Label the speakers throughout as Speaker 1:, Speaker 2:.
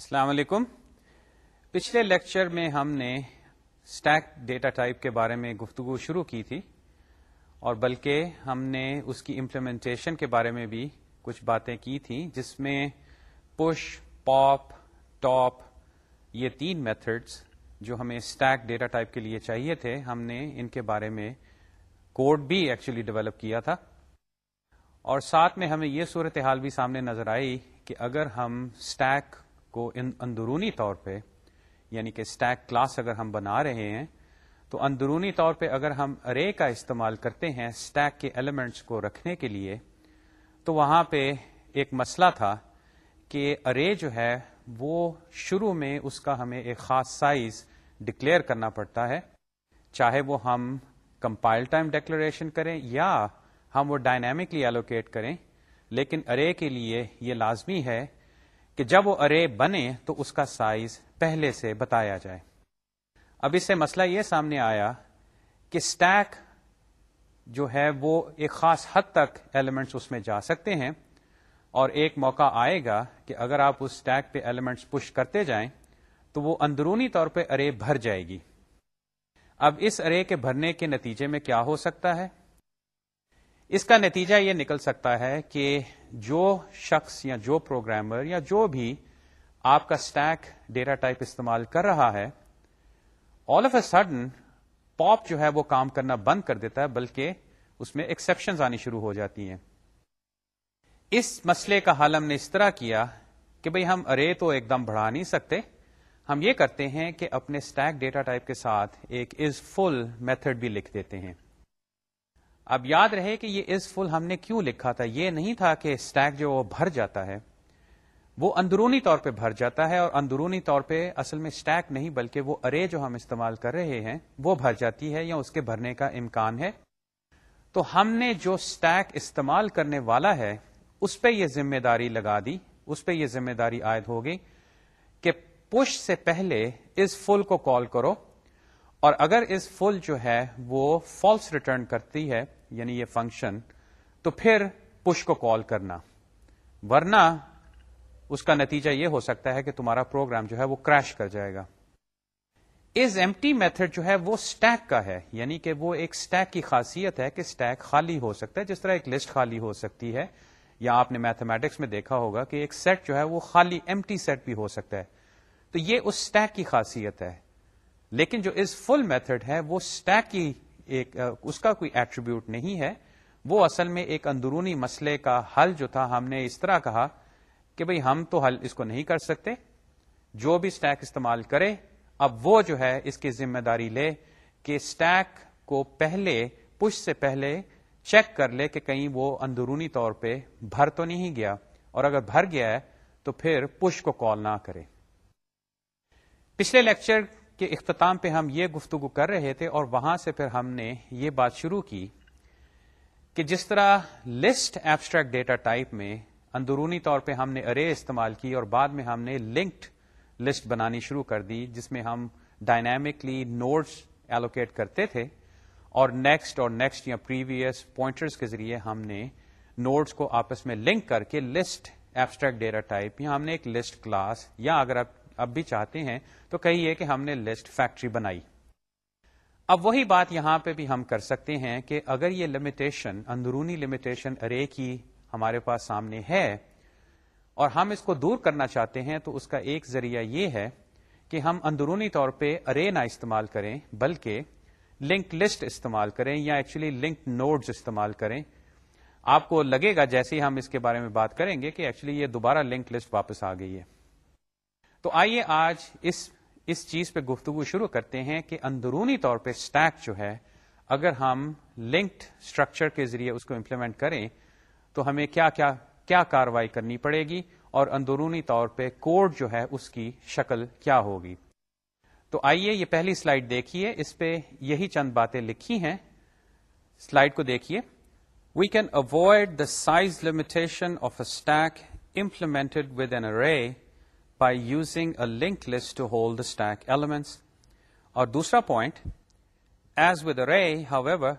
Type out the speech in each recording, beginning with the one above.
Speaker 1: السلام علیکم۔ پچھلے لیکچر میں ہم نے اسٹیک ڈیٹا ٹائپ کے بارے میں گفتگو شروع کی تھی اور بلکہ ہم نے اس کی امپلیمنٹیشن کے بارے میں بھی کچھ باتیں کی تھیں جس میں پش پاپ ٹاپ یہ تین میتھڈس جو ہمیں اسٹیک ڈیٹا ٹائپ کے لیے چاہیے تھے، ہم نے ان کے بارے میں کوڈ بھی ایکچولی ڈیولپ کیا تھا۔ اور ساتھ میں ہمیں یہ صورتحال بھی سامنے نظر آئی کہ اگر ہم اسٹیک کو اندرونی طور پہ یعنی کہ اسٹیک کلاس اگر ہم بنا رہے ہیں، تو اندرونی طور پہ اگر ہم ارے کا استعمال کرتے ہیں اسٹیک کے ایلیمنٹس کو رکھنے کے لیے، تو وہاں پہ ایک مسئلہ تھا کہ ارے جو ہے، وہ شروع میں اس کا ہمیں ایک خاص سائز ڈکلیئر کرنا پڑتا ہے، چاہے وہ ہم کمپائل ٹائم ڈیکلریشن کریں یا ہم وہ ڈائنامکلی ایلوکیٹ کریں، لیکن ارے کے لیے یہ لازمی ہے کہ جب وہ ارے بنے تو اس کا سائز پہلے سے بتایا جائے۔ اب اس سے مسئلہ یہ سامنے آیا کہ اسٹیک جو ہے وہ ایک خاص حد تک ایلیمنٹس اس میں جا سکتے ہیں اور ایک موقع آئے گا کہ اگر آپ اس اسٹیک پہ ایلیمنٹس پش کرتے جائیں تو وہ اندرونی طور پہ ارے بھر جائے گی۔ اب اس ارے کے بھرنے کے نتیجے میں کیا ہو سکتا ہے؟ اس کا نتیجہ یہ نکل سکتا ہے کہ جو شخص یا جو پروگرامر یا جو بھی آپ کا اسٹیک ڈیٹا ٹائپ استعمال کر رہا ہے آل آف اے سڈن پاپ جو ہے وہ کام کرنا بند کر دیتا ہے، بلکہ اس میں ایکسپشن آنی شروع ہو جاتی ہیں. اس مسئلے کا حل ہم نے اس طرح کیا کہ بھئی ہم ارے تو ایک دم بڑھا نہیں سکتے. ہم یہ کرتے ہیں کہ اپنے اسٹیک ڈیٹا ٹائپ کے ساتھ ایک از فل میتھڈ بھی لکھ دیتے ہیں. اب یاد رہے کہ یہ از فل ہم نے کیوں لکھا تھا؟ یہ نہیں تھا کہ اسٹیک جو وہ بھر جاتا ہے۔ وہ اندرونی طور پہ بھر جاتا ہے اور اندرونی طور پہ اصل میں اسٹیک نہیں، بلکہ وہ ارے جو ہم استعمال کر رہے ہیں، وہ بھر جاتی ہے یا اس کے بھرنے کا امکان ہے۔ تو ہم نے جو اسٹیک استعمال کرنے والا ہے، اس پہ یہ ذمہ داری لگا دی، اس پہ یہ ذمہ داری عائد ہوگی کہ پش سے پہلے اس فل کو کال کرو اور اگر اس فل جو ہے وہ فالس ریٹرن کرتی ہے یعنی یہ فنکشن تو پھر پش کو کال کرنا۔ ورنہ اس کا نتیجہ یہ ہو سکتا ہے کہ تمہارا پروگرام جو ہے وہ کریش کر جائے گا۔ از ایم ٹی میتھڈ جو ہے وہ اسٹیک کا ہے یعنی کہ وہ ایک اسٹیک کی خاصیت ہے کہ اسٹیک خالی ہو سکتا ہے، جس طرح ایک لسٹ خالی ہو سکتی ہے۔ یا آپ نے میتھمیٹکس میں دیکھا ہوگا کہ ایک سیٹ جو ہے وہ خالی ایم ٹی سیٹ بھی ہو سکتا ہے۔ تو یہ اس اسٹیک کی خاصیت ہے۔ لیکن جو از فل میتھڈ ہے، وہ اسٹیک کی ایک، اس کا کوئی ایٹریبیوٹ نہیں ہے، وہ اصل میں ایک اندرونی مسئلے کا حل جو تھا، ہم نے اس طرح کہا کہ بھئی ہم تو حل اس کو نہیں کر سکتے، جو بھی اسٹیک استعمال کرے، اب وہ جو ہے، اس کی ذمہ داری لے کہ اسٹیک کو پہلے پش سے پہلے چیک کر لے کہ کہیں وہ اندرونی طور پہ بھر تو نہیں گیا، اور اگر بھر گیا ہے تو پھر پش کو کال نہ کرے۔ پچھلے لیکچر کے اختتام پہ ہم یہ گفتگو کر رہے تھے اور وہاں سے پھر ہم نے یہ بات شروع کی کہ جس طرح لسٹ ایبسٹریکٹ ڈیٹا ٹائپ میں اندرونی طور پہ ہم نے ارے استعمال کی اور بعد میں ہم نے لنکڈ لسٹ بنانی شروع کر دی جس میں ہم ڈائنامکلی نوٹس ایلوکیٹ کرتے تھے اور نیکسٹ اور نیکسٹ یا پریویس پوائنٹرز کے ذریعے ہم نے نوٹس کو آپس میں لنک کر کے لسٹ ایبسٹریکٹ ڈیٹا ٹائپ یا ہم نے ایک لسٹ کلاس یا اگر آپ اب بھی چاہتے ہیں تو کہیے کہ ہم نے لسٹ فیکٹری بنائی۔ اب وہی بات یہاں پہ بھی ہم کر سکتے ہیں کہ اگر یہ لمیٹیشن اندرونی لمیٹیشن ارے کی ہمارے پاس سامنے ہے اور ہم اس کو دور کرنا چاہتے ہیں تو اس کا ایک ذریعہ یہ ہے کہ ہم اندرونی طور پہ ارے نہ استعمال کریں، بلکہ لنک لسٹ استعمال کریں یا ایکچولی لنک نوڈز استعمال کریں۔ آپ کو لگے گا جیسے ہی ہم اس کے بارے میں بات کریں گے کہ ایکچولی یہ دوبارہ لنک لسٹ واپس آ گئی ہے۔ تو آئیے آج اس اس چیز پہ گفتگو شروع کرتے ہیں کہ اندرونی طور پہ اسٹیک جو ہے، اگر ہم لنکڈ اسٹرکچر کے ذریعے اس کو امپلیمنٹ کریں، تو ہمیں کیا کیا کیا کاروائی کرنی پڑے گی اور اندرونی طور پہ کوڈ جو ہے اس کی شکل کیا ہوگی۔ تو آئیے یہ پہلی سلائڈ دیکھیے، اس پہ یہی چند باتیں لکھی ہیں۔ سلائڈ کو دیکھیے۔ We can avoid the size limitation of a stack implemented with an array by using a linked list to hold stack elements اور دوسرا point as with array however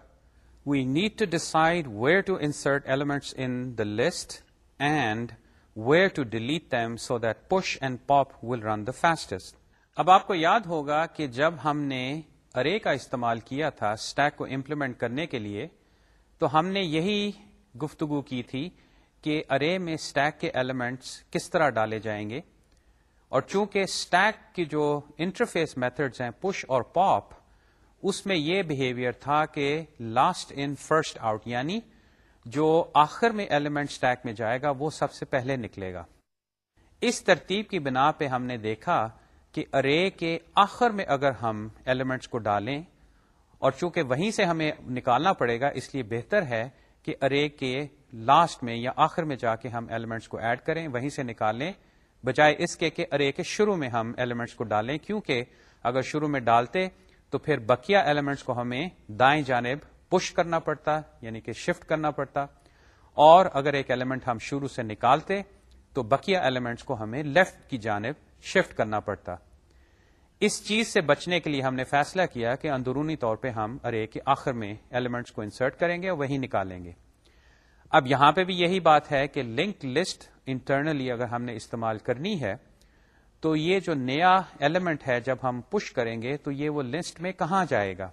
Speaker 1: we need to decide where to insert elements in the list and where to delete them so that push and pop will run the fastest اب آپ کو یاد ہوگا کہ جب ہم نے ارے کا استعمال کیا تھا اسٹیک کو امپلیمنٹ کرنے کے لیے، تو ہم نے یہی گفتگو کی تھی کہ ارے میں اسٹیک کے ایلیمنٹس کس طرح ڈالے جائیں گے۔ اور چونکہ اسٹیک کی جو انٹرفیس میتھڈز ہیں پش اور پاپ اس میں یہ بہیویئر تھا کہ لاسٹ ان فرسٹ آؤٹ یعنی جو آخر میں ایلیمنٹ اسٹیک میں جائے گا، وہ سب سے پہلے نکلے گا۔ اس ترتیب کی بنا پہ ہم نے دیکھا کہ ارے کے آخر میں اگر ہم ایلیمنٹس کو ڈالیں، اور چونکہ وہیں سے ہمیں نکالنا پڑے گا، اس لیے بہتر ہے کہ ارے کے لاسٹ میں یا آخر میں جا کے ہم ایلیمنٹس کو ایڈ کریں، وہیں سے نکالیں بجائے اس کے کہ ارے کے شروع میں ہم ایلیمنٹس کو ڈالیں، کیونکہ اگر شروع میں ڈالتے تو پھر بکیا ایلیمنٹس کو ہمیں دائیں جانب پش کرنا پڑتا یعنی کہ شفٹ کرنا پڑتا۔ اور اگر ایک ایلیمنٹ ہم شروع سے نکالتے تو بکیا ایلیمنٹس کو ہمیں لیفٹ کی جانب شفٹ کرنا پڑتا۔ اس چیز سے بچنے کے لیے ہم نے فیصلہ کیا کہ اندرونی طور پہ ہم ارے کے آخر میں ایلیمنٹس کو انسرٹ کریں گے اور وہی نکالیں گے۔ اب یہاں پہ بھی یہی بات ہے کہ لنک لسٹ انٹرنلی اگر ہم نے استعمال کرنی ہے، تو یہ جو نیا ایلیمنٹ ہے جب ہم پش کریں گے، تو یہ وہ لسٹ میں کہاں جائے گا؟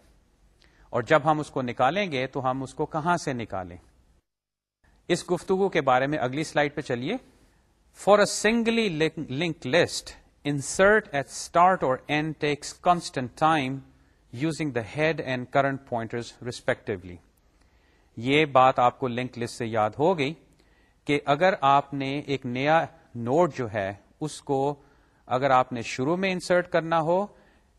Speaker 1: اور جب ہم اس کو نکالیں گے، تو ہم اس کو کہاں سے نکالیں؟ اس گفتگو کے بارے میں اگلی سلائڈ پہ چلیے۔ For a singly linked list insert at start اور end takes constant time using the head and current pointers respectively یہ بات آپ کو لنک لسٹ سے یاد ہو گئی کہ اگر آپ نے ایک نیا نوٹ جو ہے، اس کو اگر آپ نے شروع میں انسرٹ کرنا ہو،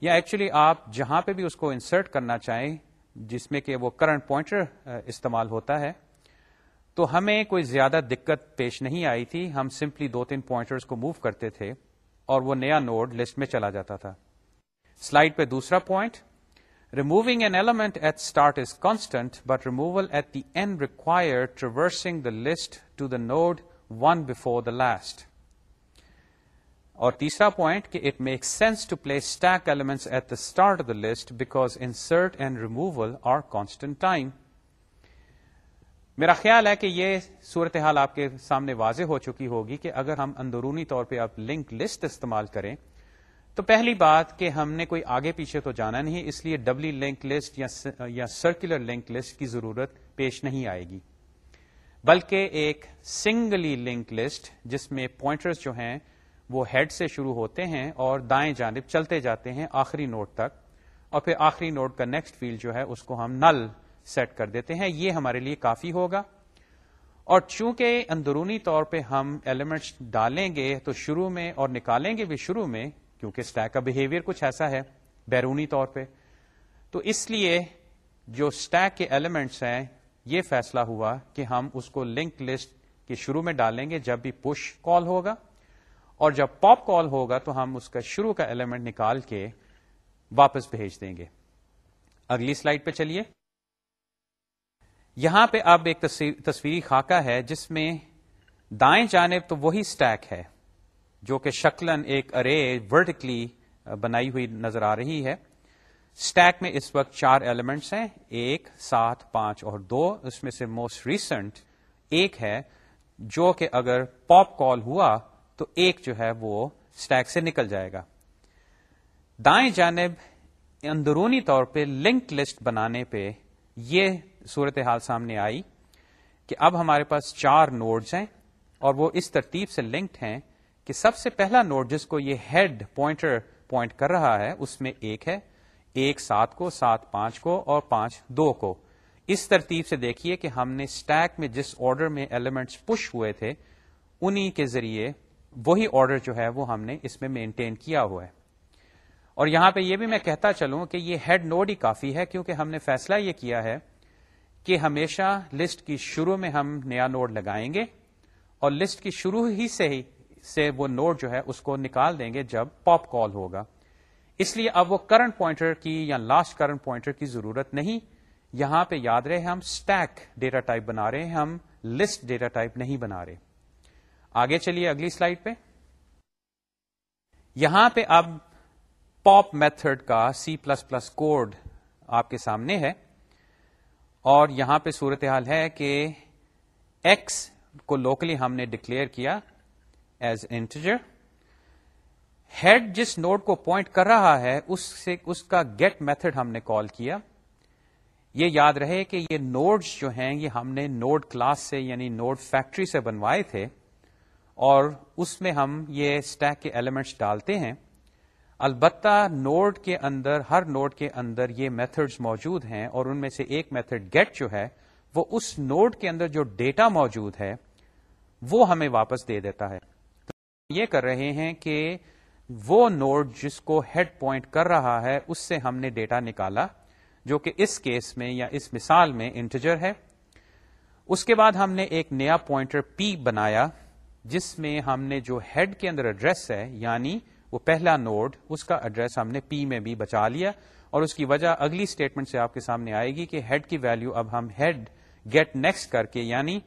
Speaker 1: یا ایکچولی آپ جہاں پہ بھی اس کو انسرٹ کرنا چاہیں، جس میں کہ وہ کرنٹ پوائنٹر استعمال ہوتا ہے، تو ہمیں کوئی زیادہ دقت پیش نہیں آئی تھی۔ ہم سمپلی دو تین پوائنٹرز کو موو کرتے تھے اور وہ نیا نوڈ لسٹ میں چلا جاتا تھا۔ سلائڈ پہ دوسرا point. Removing an element at start is constant but removal at the end require traversing the list to the node one before the last اور تیسرا پوائنٹ کہ it make sense to play stack elements at the start the list because insert and removal are constant time میرا خیال ہے کہ یہ صورتحال آپ کے سامنے واضح ہو چکی ہوگی کہ اگر ہم اندرونی طور پہ آپ لنک لسٹ استعمال کریں تو پہلی بات کہ ہم نے کوئی آگے پیچھے تو جانا نہیں، اس لیے ڈبلی لنک لسٹ یا سرکولر لنک لسٹ کی ضرورت پیش نہیں آئے گی۔ بلکہ ایک سنگلی لنک لسٹ جس میں پوائنٹرز جو ہیں وہ ہیڈ سے شروع ہوتے ہیں اور دائیں جانب چلتے جاتے ہیں آخری نوٹ تک، اور پھر آخری نوٹ کا نیکسٹ فیلڈ جو ہے اس کو ہم نل سیٹ کر دیتے ہیں۔ یہ ہمارے لیے کافی ہوگا۔ اور چونکہ اندرونی طور پہ ہم ایلیمنٹس ڈالیں گے تو شروع میں اور نکالیں گے بھی شروع میں کیونکہ اسٹیک کا بہیویئر کچھ ایسا ہے، بیرونی طور پہ۔ تو اس لیے جو اسٹیک کے ایلیمنٹس ہیں، یہ فیصلہ ہوا کہ ہم اس کو لنک لسٹ کے شروع میں ڈالیں گے۔ جب بھی پش کال ہوگا اور جب پاپ کال ہوگا تو ہم اس کا شروع کا ایلیمنٹ نکال کے واپس بھیج دیں گے۔ اگلی سلائڈ پہ چلیے۔ یہاں پہ اب ایک تصویری خاکہ ہے جس میں دائیں جانب تو وہی سٹیک ہے۔ جو کہ شکلن ایک ارے ورٹیکلی بنائی ہوئی نظر آ رہی ہے۔ اسٹیک میں اس وقت چار ایلیمنٹس ہیں، ایک، سات، پانچ اور دو۔ اس میں سے موسٹ ریسنٹ ایک ہے، جو کہ اگر پاپ کال ہوا تو ایک جو ہے وہ اسٹیک سے نکل جائے گا۔ دائیں جانب اندرونی طور پہ لنک لسٹ بنانے پہ یہ صورتحال سامنے آئی کہ اب ہمارے پاس چار نوڈز ہیں اور وہ اس ترتیب سے لنکڈ ہیں۔ کہ سب سے پہلا نوڈ جس کو یہ ہیڈ پوائنٹر پوائنٹ کر رہا ہے، اس میں ایک ہے، ایک سات کو، سات پانچ کو اور پانچ دو کو۔ اس ترتیب سے دیکھیے کہ ہم نے اسٹیک میں جس آرڈر میں ایلیمنٹس پش ہوئے تھے، انہی کے ذریعے وہی آرڈر جو ہے وہ ہم نے اس میں مینٹین کیا ہوا ہے۔ اور یہاں پہ یہ بھی میں کہتا چلوں کہ یہ ہیڈ نوڈ ہی کافی ہے، کیونکہ ہم نے فیصلہ یہ کیا ہے کہ ہمیشہ لسٹ کی شروع میں ہم نیا نوڈ لگائیں گے اور لسٹ کی شروع ہی سے ہی سے وہ نوڈ جو ہے اس کو نکال دیں گے جب پاپ کال ہوگا۔ اس لیے اب وہ کرنٹ پوائنٹر کی یا لاسٹ کرنٹ پوائنٹر کی ضرورت نہیں۔ یہاں پہ یاد رہے ہم اسٹیک ڈیٹا ٹائپ بنا رہے ہیں، ہم لسٹ ڈیٹا ٹائپ نہیں بنا رہے۔ آگے چلیے اگلی سلائڈ پہ۔ یہاں پہ اب پاپ میتھڈ کا سی پلس پلس کوڈ آپ کے سامنے ہے۔ اور یہاں پہ صورتحال ہے کہ ایکس کو لوکلی ہم نے ڈکلیئر کیا۔ ایز انٹیجر ہیڈ جس نوڈ کو پوائنٹ کر رہا ہے، اس سے اس کا گیٹ میتھڈ ہم نے کال کیا۔ یہ یاد رہے کہ یہ نوڈز جو ہیں، یہ ہم نے نوڈ کلاس سے یعنی نوڈ فیکٹری سے بنوائے تھے۔ اور اس میں ہم یہ اسٹیک کے ایلیمنٹس ڈالتے ہیں۔ البتہ نوڈ کے اندر، ہر نوڈ کے اندر یہ میتھڈز موجود ہیں اور ان میں سے ایک میتھڈ گیٹ جو ہے، وہ اس نوڈ کے اندر جو ڈیٹا موجود ہے، وہ ہمیں واپس دے دیتا ہے۔ یہ کر رہے ہیں کہ وہ نوڈ جس کو ہیڈ پوائنٹ کر رہا ہے، اس سے ہم نے ڈیٹا نکالا، جو کہ اس کیس میں یا اس مثال میں انٹیجر ہے۔ اس کے بعد ہم نے ایک نیا پوائنٹر پی بنایا، جس میں ہم نے جو ہیڈ کے اندر ایڈریس ہے یعنی وہ پہلا نوڈ، اس کا ایڈریس ہم نے پی میں بھی بچا لیا۔ اور اس کی وجہ اگلی اسٹیٹمنٹ سے آپ کے سامنے آئے گی کہ ہیڈ کی ویلو اب ہم ہیڈ گیٹ نیکسٹ کر کے یعنی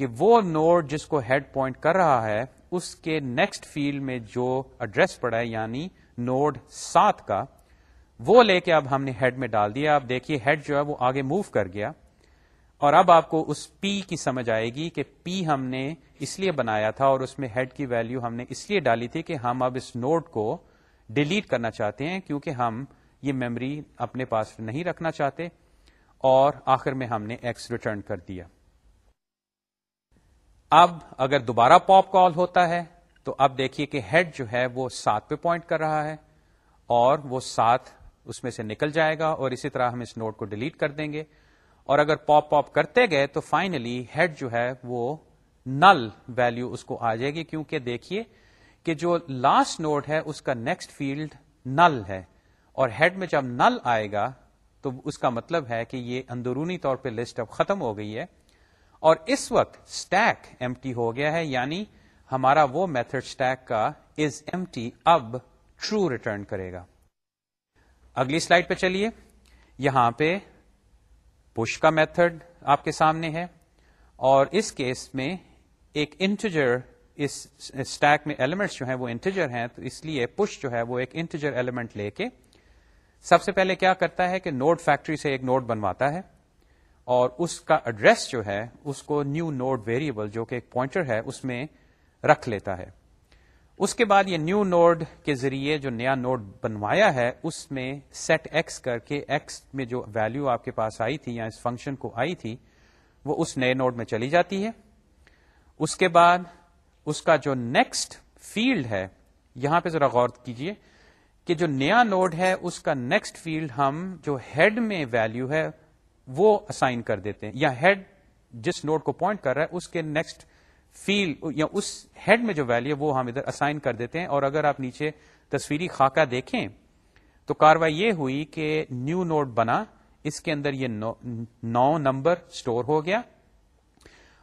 Speaker 1: کہ وہ نوڈ جس کو ہیڈ پوائنٹ کر رہا ہے اس کے نیکسٹ فیلڈ میں جو ایڈریس پڑا ہے یعنی نوڈ سات کا، وہ لے کے اب ہم نے ہیڈ میں ڈال دیا. اب دیکھیے ہیڈ جو ہے وہ آگے موو کر گیا. اور اب آپ کو اس پی کی سمجھ آئے گی کہ پی ہم نے اس لیے بنایا تھا اور اس میں ہیڈ کی ویلو ہم نے اس لیے ڈالی تھی کہ ہم اب اس نوڈ کو ڈیلیٹ کرنا چاہتے ہیں کیونکہ ہم یہ میمری اپنے پاس نہیں رکھنا چاہتے اور آخر میں ہم نے ایکس ریٹرن کر دیا. اب اگر دوبارہ پاپ کال ہوتا ہے، تو اب دیکھیے کہ ہیڈ جو ہے وہ سات پہ پوائنٹ کر رہا ہے اور وہ سات اس میں سے نکل جائے گا اور اسی طرح ہم اس نوٹ کو ڈیلیٹ کر دیں گے۔ اور اگر پاپ پاپ کرتے گئے، تو فائنلی ہیڈ جو ہے وہ نل ویلو اس کو آ جائے گی۔ کیونکہ دیکھیے کہ جو لاسٹ نوٹ ہے، اس کا نیکسٹ فیلڈ نل ہے۔ اور ہیڈ میں جب نل آئے گا، تو اس کا مطلب ہے کہ یہ اندرونی طور پہ لسٹ اب ختم ہو گئی ہے۔ اور اس وقت اسٹیک ایم ہو گیا ہے یعنی ہمارا وہ میتھڈ اسٹیک کا از ایم ٹی اب ٹرو ریٹرن کرے گا۔ اگلی سلائڈ پہ چلیے۔ یہاں پہ پش کا میتھڈ آپ کے سامنے ہے اور اس کیس میں ایک انٹیجر اس اسٹیک میں ایلیمنٹس جو ہیں وہ انٹیجر ہیں، تو اس لیے پش جو ہے وہ ایک انٹیجر ایلیمنٹ لے کے سب سے پہلے کیا کرتا ہے کہ نوڈ فیکٹری سے ایک نوڈ بنواتا ہے۔ اور اس کا ایڈریس جو ہے، اس کو نیو نوڈ ویریبل جو کہ ایک پوائنٹر ہے، اس میں رکھ لیتا ہے۔ اس کے بعد یہ نیو نوڈ کے ذریعے جو نیا نوڈ بنوایا ہے، اس میں سیٹ ایکس کر کے ایکس میں جو ویلو آپ کے پاس آئی تھی یا اس فنکشن کو آئی تھی، وہ اس نئے نوڈ میں چلی جاتی ہے۔ اس کے بعد اس کا جو نیکسٹ فیلڈ ہے، یہاں پہ ذرا غور کیجیے کہ جو نیا نوڈ ہے، اس کا نیکسٹ فیلڈ ہم جو ہیڈ میں ویلو ہے وہ اسائن کر دیتے ہیں، یا ہیڈ جس نوڈ کو پوائنٹ کر رہا ہے، اس کے نیکسٹ فیلڈ یا اس ہیڈ میں جو ویلو ہے، وہ ہم ادھر اسائن کر دیتے ہیں۔ اور اگر آپ نیچے تصویری خاکہ دیکھیں، تو کاروائی یہ ہوئی کہ نیو نوڈ بنا، اس کے اندر یہ نو نمبر سٹور ہو گیا۔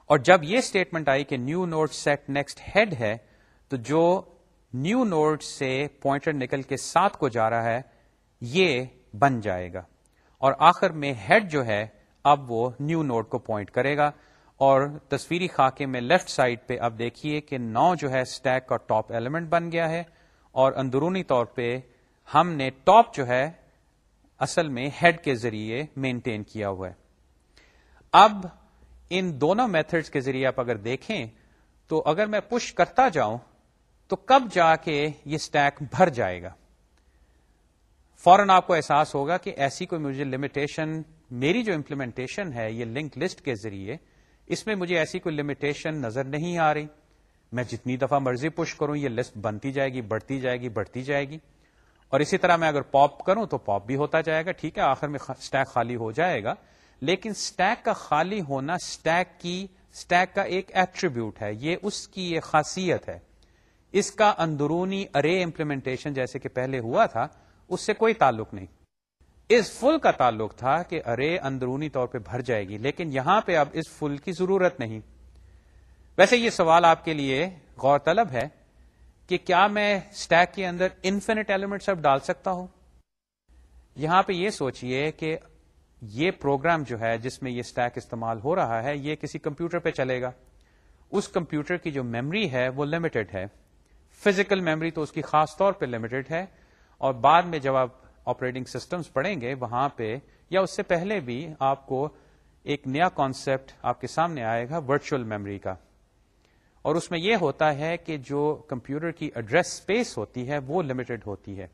Speaker 1: اور جب یہ اسٹیٹمنٹ آئی کہ new node set next head ہے، تو جو نیو نوڈ سے پوائنٹر نکل کے ساتھ کو جا رہا ہے، یہ بن جائے گا۔ اور آخر میں ہیڈ جو ہے، اب وہ نیو نوڈ کو پوائنٹ کرے گا۔ اور تصویری خاکے میں لیفٹ سائڈ پہ اب دیکھیے کہ نو جو ہے اسٹیک کا ٹاپ ایلیمنٹ بن گیا ہے۔ اور اندرونی طور پہ ہم نے ٹاپ جو ہے اصل میں ہیڈ کے ذریعے مینٹین کیا ہوا ہے۔ اب ان دونوں میتھڈز کے ذریعے آپ اگر دیکھیں، تو اگر میں پش کرتا جاؤں، تو کب جا کے یہ اسٹیک بھر جائے گا؟ فوراً آپ کو احساس ہوگا کہ ایسی کوئی مجھے لمیٹیشن میری جو امپلیمنٹیشن ہے، یہ لنک لسٹ کے ذریعے، اس میں مجھے ایسی کوئی لمیٹیشن نظر نہیں آ رہی۔ میں جتنی دفعہ مرضی پش کروں، یہ لسٹ بنتی جائے گی، بڑھتی جائے گی، بڑھتی جائے گی۔ اور اسی طرح میں اگر پاپ کروں تو پاپ بھی ہوتا جائے گا، ٹھیک ہے، آخر میں اسٹیک خالی ہو جائے گا۔ لیکن اسٹیک کا خالی ہونا اسٹیک کی اسٹیک کا ایک ایٹریبیوٹ ہے، یہ اس کی ایک خاصیت ہے۔ اس کا اندرونی ارے امپلیمنٹیشن جیسے کہ پہلے ہوا تھا اس سے کوئی تعلق نہیں۔ اس فل کا تعلق تھا کہ ارے اندرونی طور پہ بھر جائے گی، لیکن یہاں پہ اب اس فل کی ضرورت نہیں۔ ویسے یہ سوال آپ کے لیے غور طلب ہے کہ کیا میں اسٹیک کے اندر انفینٹ ایلیمنٹس اب ڈال سکتا ہوں؟ یہاں پہ یہ سوچئے کہ یہ پروگرام جو ہے جس میں یہ اسٹیک استعمال ہو رہا ہے، یہ کسی کمپیوٹر پہ چلے گا۔ اس کمپیوٹر کی جو میمری ہے وہ لمیٹڈ ہے۔ فزیکل میمری تو اس کی خاص طور پہ لمیٹڈ ہے۔ اور بعد میں جب آپ آپریٹنگ سسٹمز پڑھیں گے وہاں پہ، یا اس سے پہلے بھی آپ کو ایک نیا کانسیپٹ آپ کے سامنے آئے گا ورچوئل میموری کا۔ اور اس میں یہ ہوتا ہے کہ جو کمپیوٹر کی ایڈریس اسپیس ہوتی ہے، وہ لمیٹڈ ہوتی ہے۔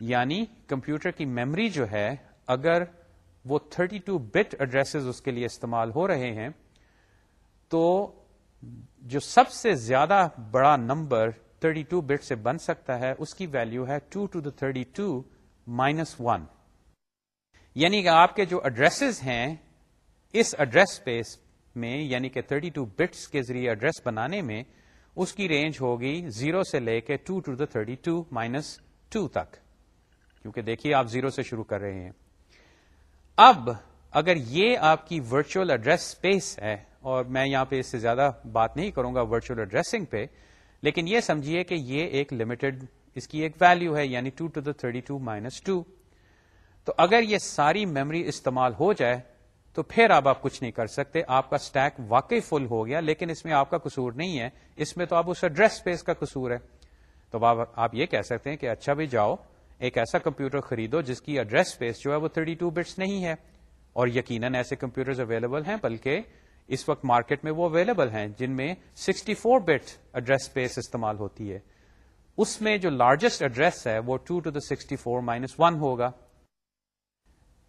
Speaker 1: یعنی کمپیوٹر کی میمری جو ہے، اگر وہ 32 ٹو بٹ ایڈریسز اس کے لیے استعمال ہو رہے ہیں، تو جو سب سے زیادہ بڑا نمبر 32 ٹو بٹ سے بن سکتا ہے، اس کی ویلو ہے 2 to the thirty two minus one یعنی کہ آپ کے جو ایڈریسز ہیں، اس ایڈریس اسپیس میں یعنی کہ 32 ٹو بٹس کے ذریعے ایڈریس بنانے میں، اس کی رینج ہوگی زیرو سے لے کے two to the thirty two minus two تک. کیونکہ دیکھیے آپ زیرو سے شروع کر رہے ہیں۔ اب اگر یہ آپ کی ورچوئل ایڈریس اسپیس ہے، اور میں یہاں پہ اس سے زیادہ بات نہیں کروں گا ورچوئل ایڈریسنگ پہ لیکن یہ سمجھیے کہ یہ ایک لمیٹڈ اس کی ایک ویلو ہے یعنی two to the thirty two minus two تو اگر یہ ساری میموری استعمال ہو جائے، تو پھر اب آپ کچھ نہیں کر سکتے۔ آپ کا اسٹیک واقعی فل ہو گیا، لیکن اس میں آپ کا قصور نہیں ہے۔ اس میں تو آپ اس ایڈریس اسپیس کا قصور ہے۔ تو آپ یہ کہہ سکتے ہیں کہ اچھا بھی جاؤ، ایک ایسا کمپیوٹر خریدو جس کی ایڈریس اسپیس جو ہے وہ 32 ٹو بٹس نہیں ہے۔ اور یقیناً ایسے کمپیوٹر اویلیبل ہیں، بلکہ اس وقت مارکیٹ میں وہ اویلیبل ہیں جن میں 64 فور بٹ ایڈریس اسپیس استعمال ہوتی ہے۔ اس میں جو لارجسٹ ایڈریس ہے وہ 2 to the sixty four minus one ہوگا۔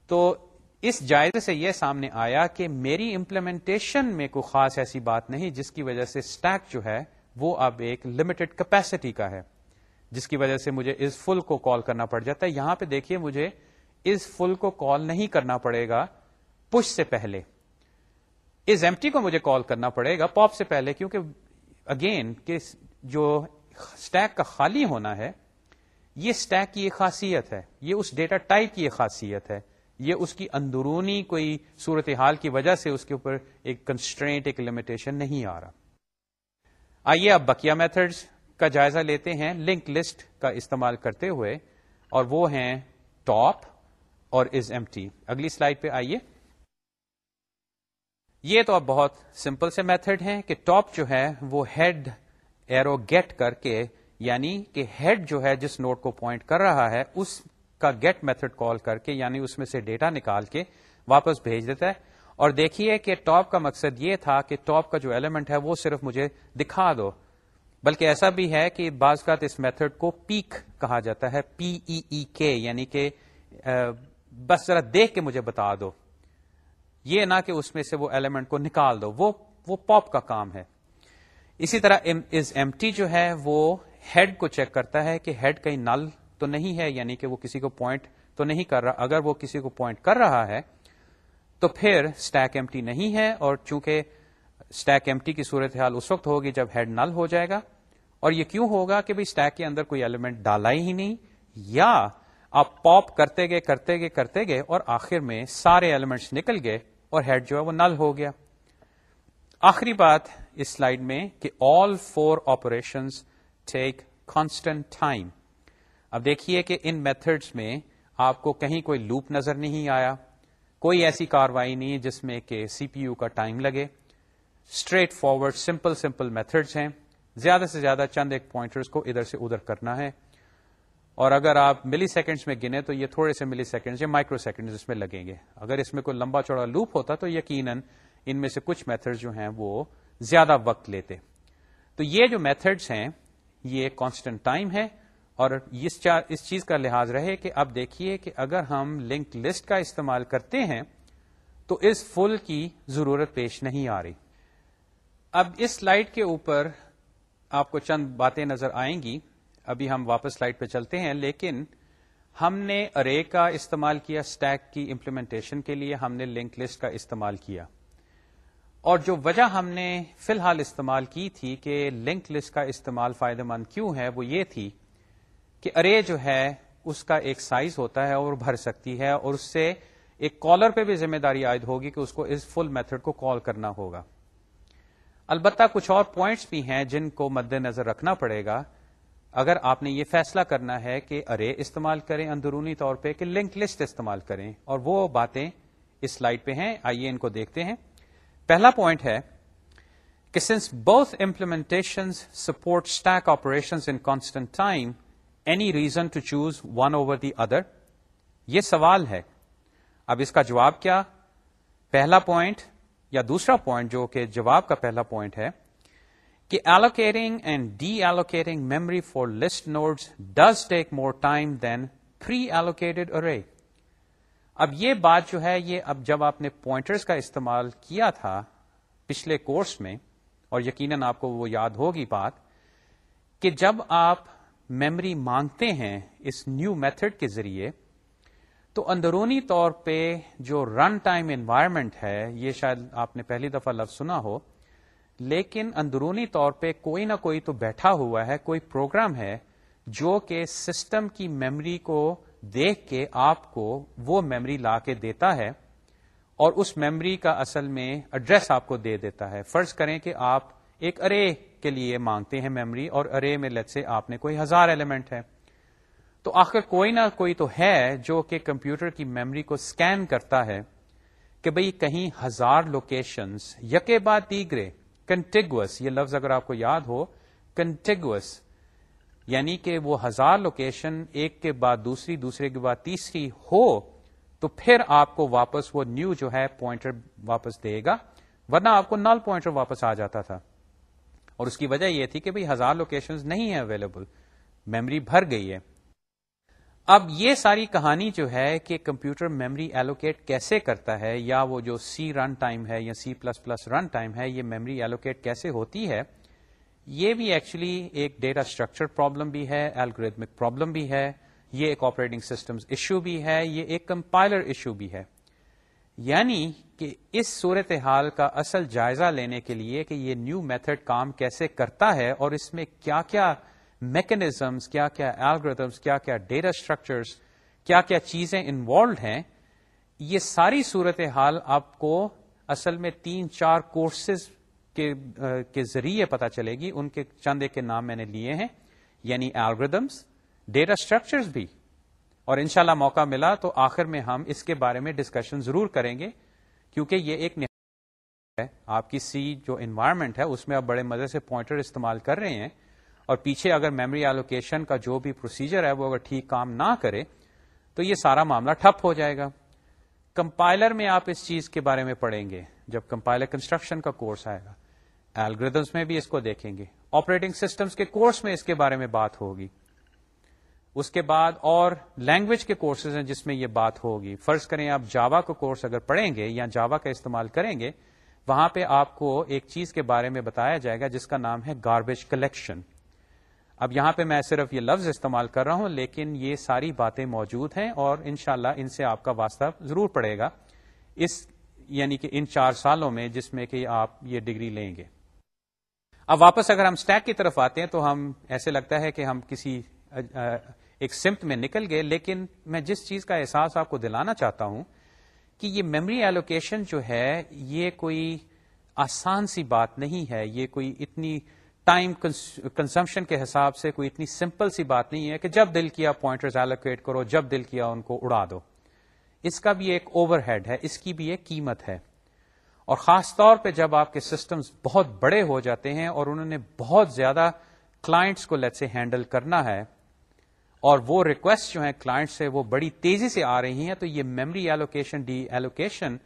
Speaker 1: تو اس جائزے سے یہ سامنے آیا کہ میری امپلیمنٹیشن میں کوئی خاص ایسی بات نہیں جس کی وجہ سے اسٹیک جو ہے وہ اب ایک لمیٹڈ کیپیسٹی کا ہے، جس کی وجہ سے مجھے اس فل کو کال کرنا پڑ جاتا ہے۔ یہاں پہ دیکھیے مجھے اس فل کو کال نہیں کرنا پڑے گا پش سے پہلے۔ اس ایم ٹی کو مجھے کال کرنا پڑے گا پاپ سے پہلے کیونکہ اگین کہ جو اسٹیک کا خالی ہونا ہے، یہ اسٹیک کی ایک خاصیت ہے، یہ اس ڈیٹا ٹائپ کی ایک خاصیت ہے، یہ اس کی اندرونی کوئی صورتحال کی وجہ سے اس کے اوپر ایک کنسٹرینٹ ایک لمیٹیشن نہیں آ رہا۔ آئیے اب بکیا میتھڈز کا جائزہ لیتے ہیں لنک لسٹ کا استعمال کرتے ہوئے، اور وہ ہیں ٹاپ اور از ایم ٹی اگلی سلائڈ پہ آئیے۔ یہ تو اب بہت سمپل سے میتھڈ ہیں کہ ٹاپ جو ہے وہ ہیڈ ایرو گیٹ کر کے یعنی کہ ہیڈ جو ہے جس نوٹ کو پوائنٹ کر رہا ہے، اس کا گیٹ میتھڈ کال کر کے یعنی اس میں سے ڈیٹا نکال کے واپس بھیج دیتا ہے۔ اور دیکھیے کہ ٹاپ کا مقصد یہ تھا کہ ٹاپ کا جو ایلیمنٹ ہے وہ صرف مجھے دکھا دو، بلکہ ایسا بھی ہے کہ بعض کا اس میتھڈ کو پیک کہا جاتا ہے پی ای ای کے یعنی کہ بس ذرا دیکھ کے مجھے بتا دو۔ یہ نہ کہ اس میں سے وہ ایلیمنٹ کو نکال دو، وہ وہ پاپ کا کام ہے۔ اسی طرح از ایم ٹی جو ہے، وہ ہیڈ کو چیک کرتا ہے کہ ہیڈ کہیں نل تو نہیں ہے یعنی کہ وہ کسی کو پوائنٹ تو نہیں کر رہا۔ اگر وہ کسی کو پوائنٹ کر رہا ہے، تو پھر اسٹیک ایمٹی نہیں ہے۔ اور چونکہ اسٹیک ایم کی صورتحال اس وقت ہوگی جب ہیڈ نل ہو جائے گا۔ اور یہ کیوں ہوگا کہ بھائی اسٹیک کے اندر کوئی ایلیمنٹ ڈالا ہی نہیں، یا آپ پاپ کرتے گئے کرتے گئے کرتے گئے اور آخر میں سارے ایلیمنٹس نکل گئے۔ اور ہیڈ جو ہے وہ نل ہو گیا۔ آخری بات اس سلائڈ میں کہ all four operation take constant time اب دیکھیے کہ ان میتھڈس میں آپ کو کہیں کوئی لوپ نظر نہیں آیا۔ کوئی ایسی کاروائی نہیں جس میں کہ سی پی یو کا ٹائم لگے۔ Straightforward simple simple methods ہیں۔ زیادہ سے زیادہ چند ایک پوائنٹرز کو ادھر سے ادھر کرنا ہے۔ اور اگر آپ ملی سیکنڈز میں گنے تو یہ تھوڑے سے ملی سیکنڈز یا مائکرو سیکنڈز اس میں لگیں گے۔ اگر اس میں کوئی لمبا چوڑا لوپ ہوتا تو یقیناً ان میں سے کچھ میتھڈ جو ہیں وہ زیادہ وقت لیتے۔ تو یہ جو میتھڈس ہیں، یہ کانسٹنٹ ٹائم ہے اور اس چیز کا لحاظ رہے کہ اب دیکھیے کہ اگر ہم لنک لسٹ کا استعمال کرتے ہیں تو اس فل کی ضرورت پیش نہیں آ رہی۔ اب اس سلائڈ کے اوپر آپ کو چند باتیں نظر آئیں گی۔ ابھی ہم واپس سلائڈ پہ چلتے ہیں، لیکن ہم نے ارے کا استعمال کیا اسٹیک کی امپلیمنٹیشن کے لیے، ہم نے لنک لسٹ کا استعمال کیا۔ اور جو وجہ ہم نے فی الحال استعمال کی تھی کہ لنک لسٹ کا استعمال فائدہ مند کیوں ہے، وہ یہ تھی کہ ارے جو ہے، اس کا ایک سائز ہوتا ہے اور بھر سکتی ہے اور اس سے ایک کالر پہ بھی ذمہ داری عائد ہوگی کہ اس کو اس فل میتھڈ کو کال کرنا ہوگا۔ البتہ کچھ اور پوائنٹس بھی ہیں جن کو مد نظر رکھنا پڑے گا۔ اگر آپ نے یہ فیصلہ کرنا ہے کہ ارے استعمال کریں اندرونی طور پہ کہ لنک لسٹ استعمال کریں اور وہ باتیں اس سلائڈ پہ ہیں، آئیے ان کو دیکھتے ہیں۔ پہلا پوائنٹ ہے کہ since both implementation support stack operation in constant time any reason to choose one over the other یہ سوال ہے۔ اب اس کا جواب کیا؟ پہلا پوائنٹ یا دوسرا پوائنٹ جو کہ جواب کا پہلا پوائنٹ ہے کہ allocating and deallocating memory for list nodes does take more time than preallocated اب یہ بات جو ہے، یہ اب جب آپ نے پوائنٹرز کا استعمال کیا تھا پچھلے کورس میں، اور یقیناً آپ کو وہ یاد ہوگی بات، کہ جب آپ میمری مانگتے ہیں اس نیو میتھڈ کے ذریعے، تو اندرونی طور پہ جو رن ٹائم انوائرمنٹ ہے، یہ شاید آپ نے پہلی دفعہ لفظ سنا ہو لیکن اندرونی طور پہ کوئی نہ کوئی تو بیٹھا ہوا ہے، کوئی پروگرام ہے جو کہ سسٹم کی میمری کو دیکھ کے آپ کو وہ میمری لا کے دیتا ہے اور اس میمری کا اصل میں ایڈریس آپ کو دے دیتا ہے۔ فرض کریں کہ آپ ایک ارے کے لیے مانگتے ہیں میمری اور ارے میں لت سے آپ نے کوئی ہزار ایلیمنٹ ہے۔ تو آخر کوئی نہ کوئی تو ہے جو کہ کمپیوٹر کی میمری کو سکین کرتا ہے کہ بھئی کہیں ہزار لوکیشنز یکے بعد دیگرے کنٹیگوس یہ لفظ اگر آپ کو یاد ہو کنٹیگوس یعنی کہ وہ ہزار لوکیشن ایک کے بعد دوسری، دوسرے کے بعد تیسری ہو، تو پھر آپ کو واپس وہ نیو جو ہے پوائنٹر واپس دے گا، ورنہ آپ کو نل پوائنٹر واپس آ جاتا تھا۔ اور اس کی وجہ یہ تھی کہ بھائی ہزار لوکیشن نہیں ہے اویلیبل میمری بھر گئی ہے۔ اب یہ ساری کہانی جو ہے کہ کمپیوٹر میمری ایلوکیٹ کیسے کرتا ہے یا وہ جو سی رن ٹائم ہے یا C plus plus run time ہے، یہ میمری ایلوکیٹ کیسے ہوتی ہے، یہ بھی ایکچولی ایک ڈیٹا اسٹرکچر پرابلم بھی ہے الگوریتمک پرابلم بھی ہے، یہ ایک آپریٹنگ سسٹم ایشو بھی ہے، یہ ایک کمپائلر ایشو بھی ہے۔ یعنی کہ اس صورت حال کا اصل جائزہ لینے کے لیے کہ یہ نیو میتھڈ کام کیسے کرتا ہے اور اس میں کیا کیا میکنیزمس کیا کیا الگریدمس کیا کیا ڈیٹا اسٹرکچرس کیا کیا چیزیں انوالوڈ ہیں یہ ساری صورت حال آپ کو اصل میں تین چار کورسز کے ذریعے پتا چلے گی ان کے چند ایک کے نام میں نے لیے ہیں یعنی الگریدمس ڈیٹا اسٹرکچرز بھی اور انشاءاللہ موقع ملا تو آخر میں ہم اس کے بارے میں ڈسکشن ضرور کریں گے کیونکہ یہ ایک ہے آپ کی سی جو انوائرمنٹ ہے اس میں آپ بڑے مزے سے پوائنٹر استعمال کر رہے ہیں اور پیچھے اگر میموری ایلوکیشن کا جو بھی پروسیجر ہے وہ اگر ٹھیک کام نہ کرے تو یہ سارا معاملہ ٹھپ ہو جائے گا۔ کمپائلر میں آپ اس چیز کے بارے میں پڑھیں گے جب کمپائلر کنسٹرکشن کا کورس آئے گا۔ الگریدمس میں بھی اس کو دیکھیں گے۔ آپریٹنگ سسٹمز کے کورس میں اس کے بارے میں بات ہوگی۔ اس کے بعد اور لینگویج کے کورسز ہیں جس میں یہ بات ہوگی۔ فرض کریں آپ جاوا کا کورس اگر پڑھیں گے یا جاوا کا استعمال کریں گے، وہاں پہ آپ کو ایک چیز کے بارے میں بتایا جائے گا جس کا نام ہے گاربیج کلیکشن اب یہاں پہ میں صرف یہ لفظ استعمال کر رہا ہوں، لیکن یہ ساری باتیں موجود ہیں اور انشاءاللہ ان سے آپ کا واسطہ ضرور پڑے گا۔ اس یعنی کہ ان چار سالوں میں جس میں کہ آپ یہ ڈگری لیں گے۔ اب واپس اگر ہم اسٹیک کی طرف آتے ہیں تو ہم ایسے لگتا ہے کہ ہم کسی، ایک سمت میں نکل گئے، لیکن میں جس چیز کا احساس آپ کو دلانا چاہتا ہوں کہ یہ میموری ایلوکیشن جو ہے، یہ کوئی آسان سی بات نہیں ہے، یہ کوئی اتنی ٹائم کنزمپشن کے حساب سے کوئی اتنی سمپل سی بات نہیں ہے کہ جب دل کیا پوائنٹرز ایلوکیٹ کرو، جب دل کیا ان کو اڑا دو۔ اس کا بھی ایک اوور ہیڈ ہے، اس کی بھی ایک قیمت ہے۔ اور خاص طور پہ جب آپ کے سسٹمز بہت بڑے ہو جاتے ہیں اور انہوں نے بہت زیادہ کلائنٹس کو لیٹ سے ہینڈل کرنا ہے، اور وہ ریکویسٹ جو ہیں کلائنٹ سے وہ بڑی تیزی سے آ رہی ہیں، تو یہ میمری ایلوکیشن ڈی ایلوکیشن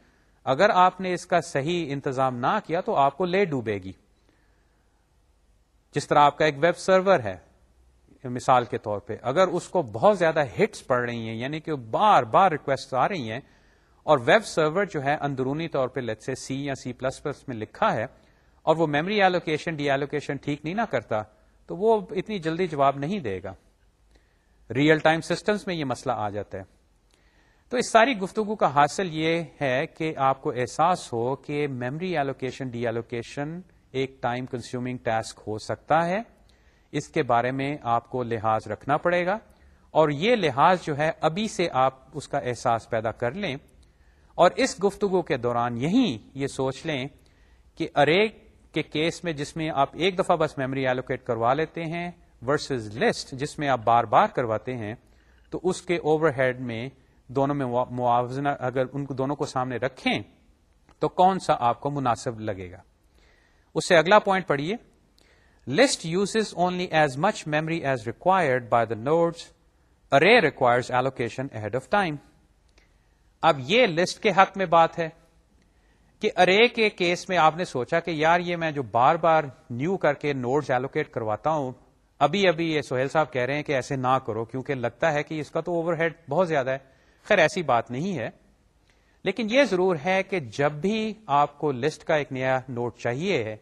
Speaker 1: اگر آپ نے اس کا صحیح انتظام نہ کیا تو آپ کو لے ڈوبے گی۔ جس طرح آپ کا ایک ویب سرور ہے، مثال کے طور پہ، اگر اس کو بہت زیادہ ہٹس پڑ رہی ہیں یعنی کہ بار بار ریکویسٹ آ رہی ہیں، اور ویب سرور جو ہے اندرونی طور پہ لیٹ سے سی یا سی پلس پلس میں لکھا ہے، اور وہ میموری ایلوکیشن ڈی ایلوکیشن ٹھیک نہیں نہ کرتا، تو وہ اتنی جلدی جواب نہیں دے گا۔ ریئل ٹائم سسٹمز میں یہ مسئلہ آ جاتا ہے۔ تو اس ساری گفتگو کا حاصل یہ ہے کہ آپ کو احساس ہو کہ میموری ایلوکیشن ڈی ایلوکیشن ایک ٹائم کنزیومنگ ٹاسک ہو سکتا ہے۔ اس کے بارے میں آپ کو لحاظ رکھنا پڑے گا۔ اور یہ لحاظ جو ہے، ابھی سے آپ اس کا احساس پیدا کر لیں۔ اور اس گفتگو کے دوران یہی یہ سوچ لیں کہ ارے کے کیس میں جس میں آپ ایک دفعہ بس میموری ایلوکیٹ کروا لیتے ہیں ورسز لسٹ جس میں آپ بار بار کرواتے ہیں، تو اس کے اوور ہیڈ میں دونوں میں موازنہ اگر ان کو دونوں کو سامنے رکھیں تو کون سا آپ کو مناسب لگے گا؟ اس سے اگلا پوائنٹ پڑھیے۔ List use only as much memory as required by the nodes array requires allocation ahead of time اب یہ لسٹ کے حق میں بات ہے کہ ارے کے کیس میں آپ نے سوچا کہ یار یہ میں جو بار بار نیو کر کے نوٹس ایلوکیٹ کرواتا ہوں، ابھی ابھی یہ سہیل صاحب کہہ رہے ہیں کہ ایسے نہ کرو، کیونکہ لگتا ہے کہ اس کا تو اوور ہیڈ بہت زیادہ ہے۔ خیر، ایسی بات نہیں ہے۔ لیکن یہ ضرور ہے کہ جب بھی آپ کو لسٹ کا ایک نیا نوٹ چاہیے ہے،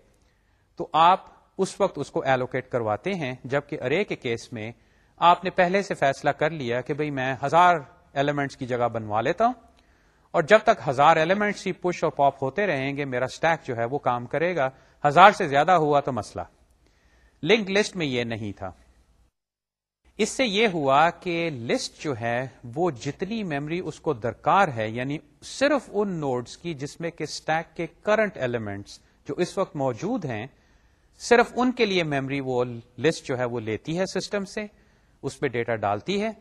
Speaker 1: تو آپ اس وقت اس کو ایلوکیٹ کرواتے ہیں، جبکہ ارے کے کیس میں آپ نے پہلے سے فیصلہ کر لیا کہ بھئی میں ہزار ایلیمنٹس کی جگہ بنوا لیتا ہوں۔ اور جب تک ہزار ایلیمنٹس ہی پش اور پاپ ہوتے رہیں گے، میرا اسٹیک جو ہے وہ کام کرے گا۔ ہزار سے زیادہ ہوا تو مسئلہ۔ لنک لسٹ میں یہ نہیں تھا۔ اس سے یہ ہوا کہ لسٹ جو ہے وہ جتنی میموری اس کو درکار ہے یعنی صرف ان نوڈز کی جس میں کہ اسٹیک کے کرنٹ ایلیمنٹس جو اس وقت موجود ہیں، صرف ان کے لیے میموری وہ لسٹ جو ہے وہ لیتی ہے سسٹم سے، اس پہ ڈیٹا ڈالتی ہے۔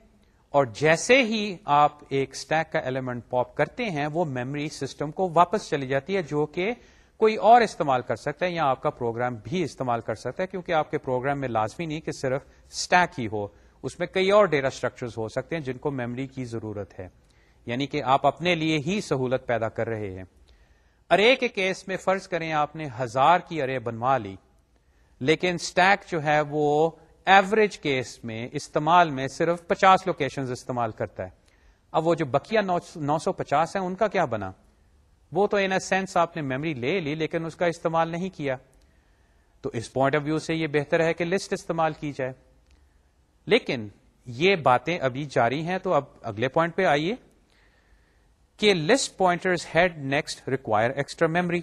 Speaker 1: اور جیسے ہی آپ ایک اسٹیک کا ایلیمنٹ پاپ کرتے ہیں، وہ میموری سسٹم کو واپس چلی جاتی ہے، جو کہ کوئی اور استعمال کر سکتا ہے یا آپ کا پروگرام بھی استعمال کر سکتا ہے، کیونکہ آپ کے پروگرام میں لازمی نہیں کہ صرف اسٹیک ہی ہو۔ اس میں کئی اور ڈیٹا اسٹرکچر ہو سکتے ہیں جن کو میموری کی ضرورت ہے۔ یعنی کہ آپ اپنے لیے ہی سہولت پیدا کر رہے ہیں۔ ارے کے کیس میں فرض کریں آپ نے ہزار کی ارے بنوا لی، لیکن اسٹیک جو ہے وہ ایوریج کیس میں استعمال میں صرف پچاس لوکیشن استعمال کرتا ہے۔ اب وہ جو بکیا نو سو پچاس ہے ان کا کیا بنا؟ وہ تو ان اے سینس آپ نے میموری لے لی، لیکن اس کا استعمال نہیں کیا۔ تو اس پوائنٹ آف ویو سے یہ بہتر ہے کہ لسٹ استعمال کی جائے۔ لیکن یہ باتیں ابھی جاری ہیں تو اب اگلے پوائنٹ پہ آئیے کہ list pointers head next require extra memory